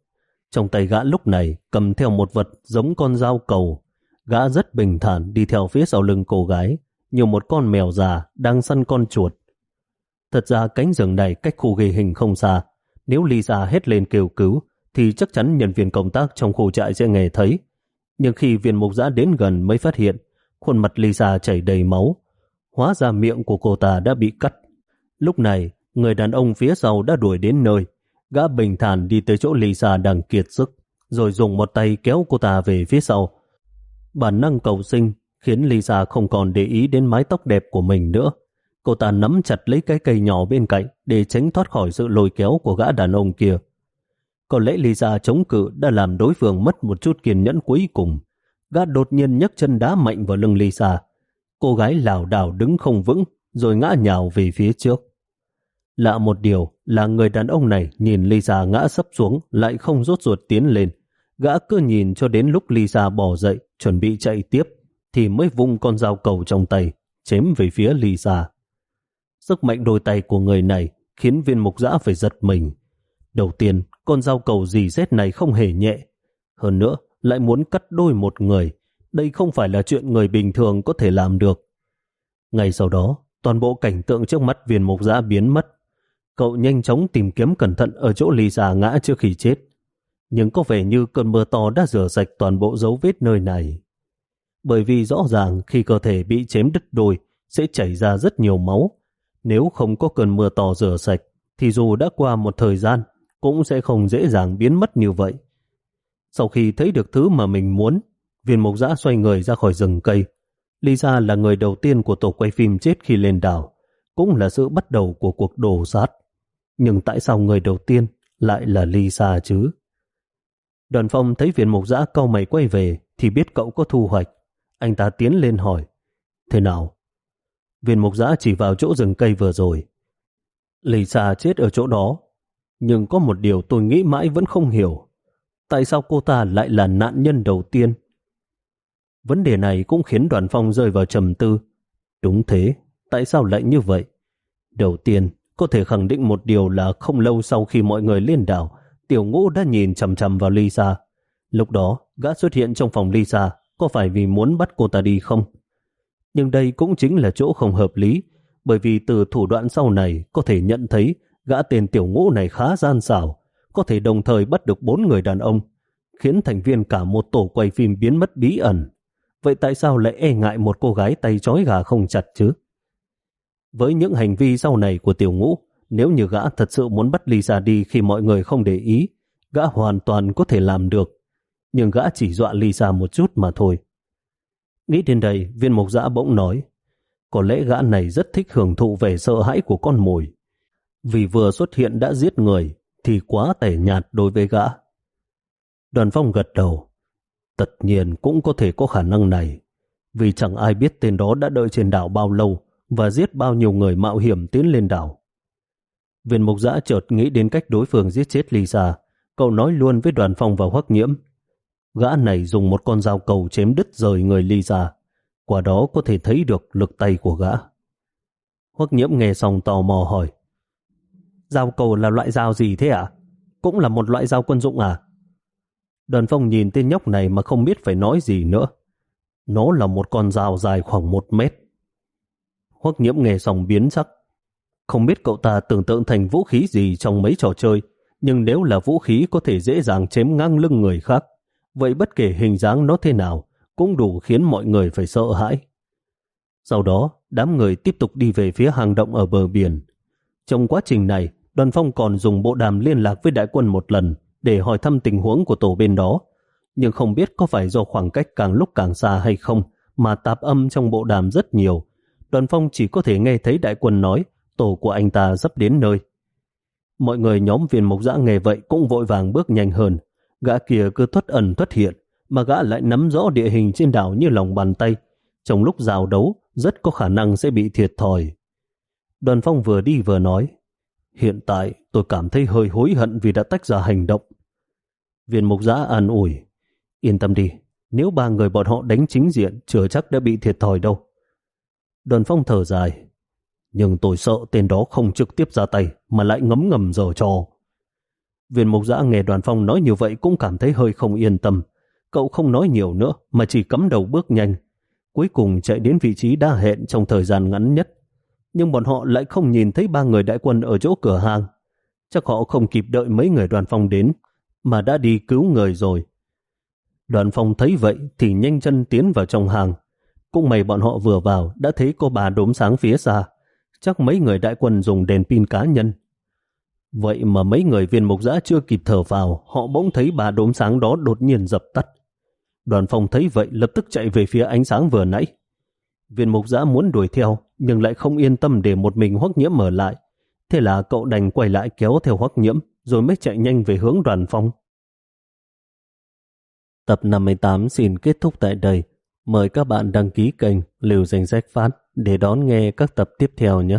Trong tay gã lúc này cầm theo một vật giống con dao cầu. Gã rất bình thản đi theo phía sau lưng cô gái, như một con mèo già đang săn con chuột. Thật ra cánh rừng này cách khu ghi hình không xa. Nếu Lisa hét lên kêu cứu, thì chắc chắn nhân viên công tác trong khu trại sẽ nghe thấy. Nhưng khi viên mục giã đến gần mới phát hiện, khuôn mặt Lisa chảy đầy máu. Hóa ra miệng của cô ta đã bị cắt. Lúc này, người đàn ông phía sau đã đuổi đến nơi. Gã bình thản đi tới chỗ Lisa đang kiệt sức, rồi dùng một tay kéo cô ta về phía sau. Bản năng cầu sinh khiến Lisa không còn để ý đến mái tóc đẹp của mình nữa. Cô ta nắm chặt lấy cái cây nhỏ bên cạnh để tránh thoát khỏi sự lôi kéo của gã đàn ông kia. Có lẽ Lisa chống cự đã làm đối phương mất một chút kiên nhẫn cuối cùng. Gã đột nhiên nhấc chân đá mạnh vào lưng Lisa. Cô gái lảo đảo đứng không vững, rồi ngã nhào về phía trước. Lạ một điều là người đàn ông này nhìn Lisa ngã sấp xuống lại không rốt ruột tiến lên. Gã cứ nhìn cho đến lúc Lisa bỏ dậy, chuẩn bị chạy tiếp thì mới vung con dao cầu trong tay chém về phía Lisa. Sức mạnh đôi tay của người này khiến viên mục giã phải giật mình. Đầu tiên, con dao cầu dì rét này không hề nhẹ. Hơn nữa, lại muốn cắt đôi một người. Đây không phải là chuyện người bình thường có thể làm được. Ngay sau đó, toàn bộ cảnh tượng trước mắt viên mục giã biến mất. Cậu nhanh chóng tìm kiếm cẩn thận ở chỗ Lisa ngã trước khi chết. Nhưng có vẻ như cơn mưa to đã rửa sạch toàn bộ dấu vết nơi này. Bởi vì rõ ràng khi cơ thể bị chém đứt đôi sẽ chảy ra rất nhiều máu, nếu không có cơn mưa to rửa sạch, thì dù đã qua một thời gian, cũng sẽ không dễ dàng biến mất như vậy. Sau khi thấy được thứ mà mình muốn, viên mục giã xoay người ra khỏi rừng cây. Lisa là người đầu tiên của tổ quay phim chết khi lên đảo, cũng là sự bắt đầu của cuộc đổ sát. Nhưng tại sao người đầu tiên lại là Lisa chứ? Đoàn phong thấy viên mục giã cau mày quay về thì biết cậu có thu hoạch. Anh ta tiến lên hỏi, thế nào? Viên mục giã chỉ vào chỗ rừng cây vừa rồi. Lisa chết ở chỗ đó. Nhưng có một điều tôi nghĩ mãi vẫn không hiểu. Tại sao cô ta lại là nạn nhân đầu tiên? Vấn đề này cũng khiến đoàn phong rơi vào trầm tư. Đúng thế, tại sao lại như vậy? Đầu tiên, có thể khẳng định một điều là không lâu sau khi mọi người lên đảo, tiểu ngũ đã nhìn chầm chầm vào Lisa. Lúc đó, gã xuất hiện trong phòng Lisa, có phải vì muốn bắt cô ta đi không? Nhưng đây cũng chính là chỗ không hợp lý, bởi vì từ thủ đoạn sau này có thể nhận thấy gã tên tiểu ngũ này khá gian xảo, có thể đồng thời bắt được bốn người đàn ông, khiến thành viên cả một tổ quay phim biến mất bí ẩn. Vậy tại sao lại e ngại một cô gái tay trói gà không chặt chứ? Với những hành vi sau này của tiểu ngũ, nếu như gã thật sự muốn bắt Lisa đi khi mọi người không để ý, gã hoàn toàn có thể làm được. Nhưng gã chỉ dọa Lisa một chút mà thôi. Nghĩ đến đây, viên mục giã bỗng nói, có lẽ gã này rất thích hưởng thụ về sợ hãi của con mồi. Vì vừa xuất hiện đã giết người, thì quá tẻ nhạt đối với gã. Đoàn phong gật đầu. Tất nhiên cũng có thể có khả năng này, vì chẳng ai biết tên đó đã đợi trên đảo bao lâu và giết bao nhiêu người mạo hiểm tiến lên đảo. Viên mục giã chợt nghĩ đến cách đối phương giết chết Lisa, cậu nói luôn với đoàn phong và hoắc nhiễm. Gã này dùng một con dao cầu chém đứt rời người ly ra, qua đó có thể thấy được lực tay của gã. Hoắc nhiễm nghe xong tò mò hỏi, Dao cầu là loại dao gì thế ạ? Cũng là một loại dao quân dụng à? Đoàn phong nhìn tên nhóc này mà không biết phải nói gì nữa. Nó là một con dao dài khoảng một mét. Hoắc nhiễm nghe xong biến sắc. Không biết cậu ta tưởng tượng thành vũ khí gì trong mấy trò chơi, nhưng nếu là vũ khí có thể dễ dàng chém ngang lưng người khác, vậy bất kể hình dáng nó thế nào cũng đủ khiến mọi người phải sợ hãi. Sau đó, đám người tiếp tục đi về phía hang động ở bờ biển. Trong quá trình này, đoàn phong còn dùng bộ đàm liên lạc với đại quân một lần để hỏi thăm tình huống của tổ bên đó. Nhưng không biết có phải do khoảng cách càng lúc càng xa hay không mà tạp âm trong bộ đàm rất nhiều. Đoàn phong chỉ có thể nghe thấy đại quân nói tổ của anh ta sắp đến nơi. Mọi người nhóm viên mộc dã nghề vậy cũng vội vàng bước nhanh hơn, Gã kia cứ thoát ẩn thoát hiện, mà gã lại nắm rõ địa hình trên đảo như lòng bàn tay. Trong lúc giao đấu, rất có khả năng sẽ bị thiệt thòi. Đoàn phong vừa đi vừa nói, hiện tại tôi cảm thấy hơi hối hận vì đã tách ra hành động. Viên mục giã an ủi, yên tâm đi, nếu ba người bọn họ đánh chính diện, chưa chắc đã bị thiệt thòi đâu. Đoàn phong thở dài, nhưng tôi sợ tên đó không trực tiếp ra tay mà lại ngấm ngầm giờ trò. Viên mục giã nghe đoàn phong nói như vậy cũng cảm thấy hơi không yên tâm. Cậu không nói nhiều nữa mà chỉ cắm đầu bước nhanh. Cuối cùng chạy đến vị trí đa hẹn trong thời gian ngắn nhất. nhưng bọn họ lại không nhìn thấy ba người đại quân ở chỗ cửa hàng. Chắc họ không kịp đợi mấy người đoàn phong đến, mà đã đi cứu người rồi. Đoàn phong thấy vậy thì nhanh chân tiến vào trong hàng. Cũng may bọn họ vừa vào đã thấy cô bà đốm sáng phía xa. Chắc mấy người đại quân dùng đèn pin cá nhân. Vậy mà mấy người viên mục giã chưa kịp thở vào, họ bỗng thấy bà đốm sáng đó đột nhiên dập tắt. Đoàn phong thấy vậy lập tức chạy về phía ánh sáng vừa nãy. Viên mục giã muốn đuổi theo, nhưng lại không yên tâm để một mình hoắc nhiễm mở lại. Thế là cậu đành quay lại kéo theo hoắc nhiễm, rồi mới chạy nhanh về hướng đoàn phong. Tập 58 xin kết thúc tại đây. Mời các bạn đăng ký kênh Liều Danh Sách Phát để đón nghe các tập tiếp theo nhé.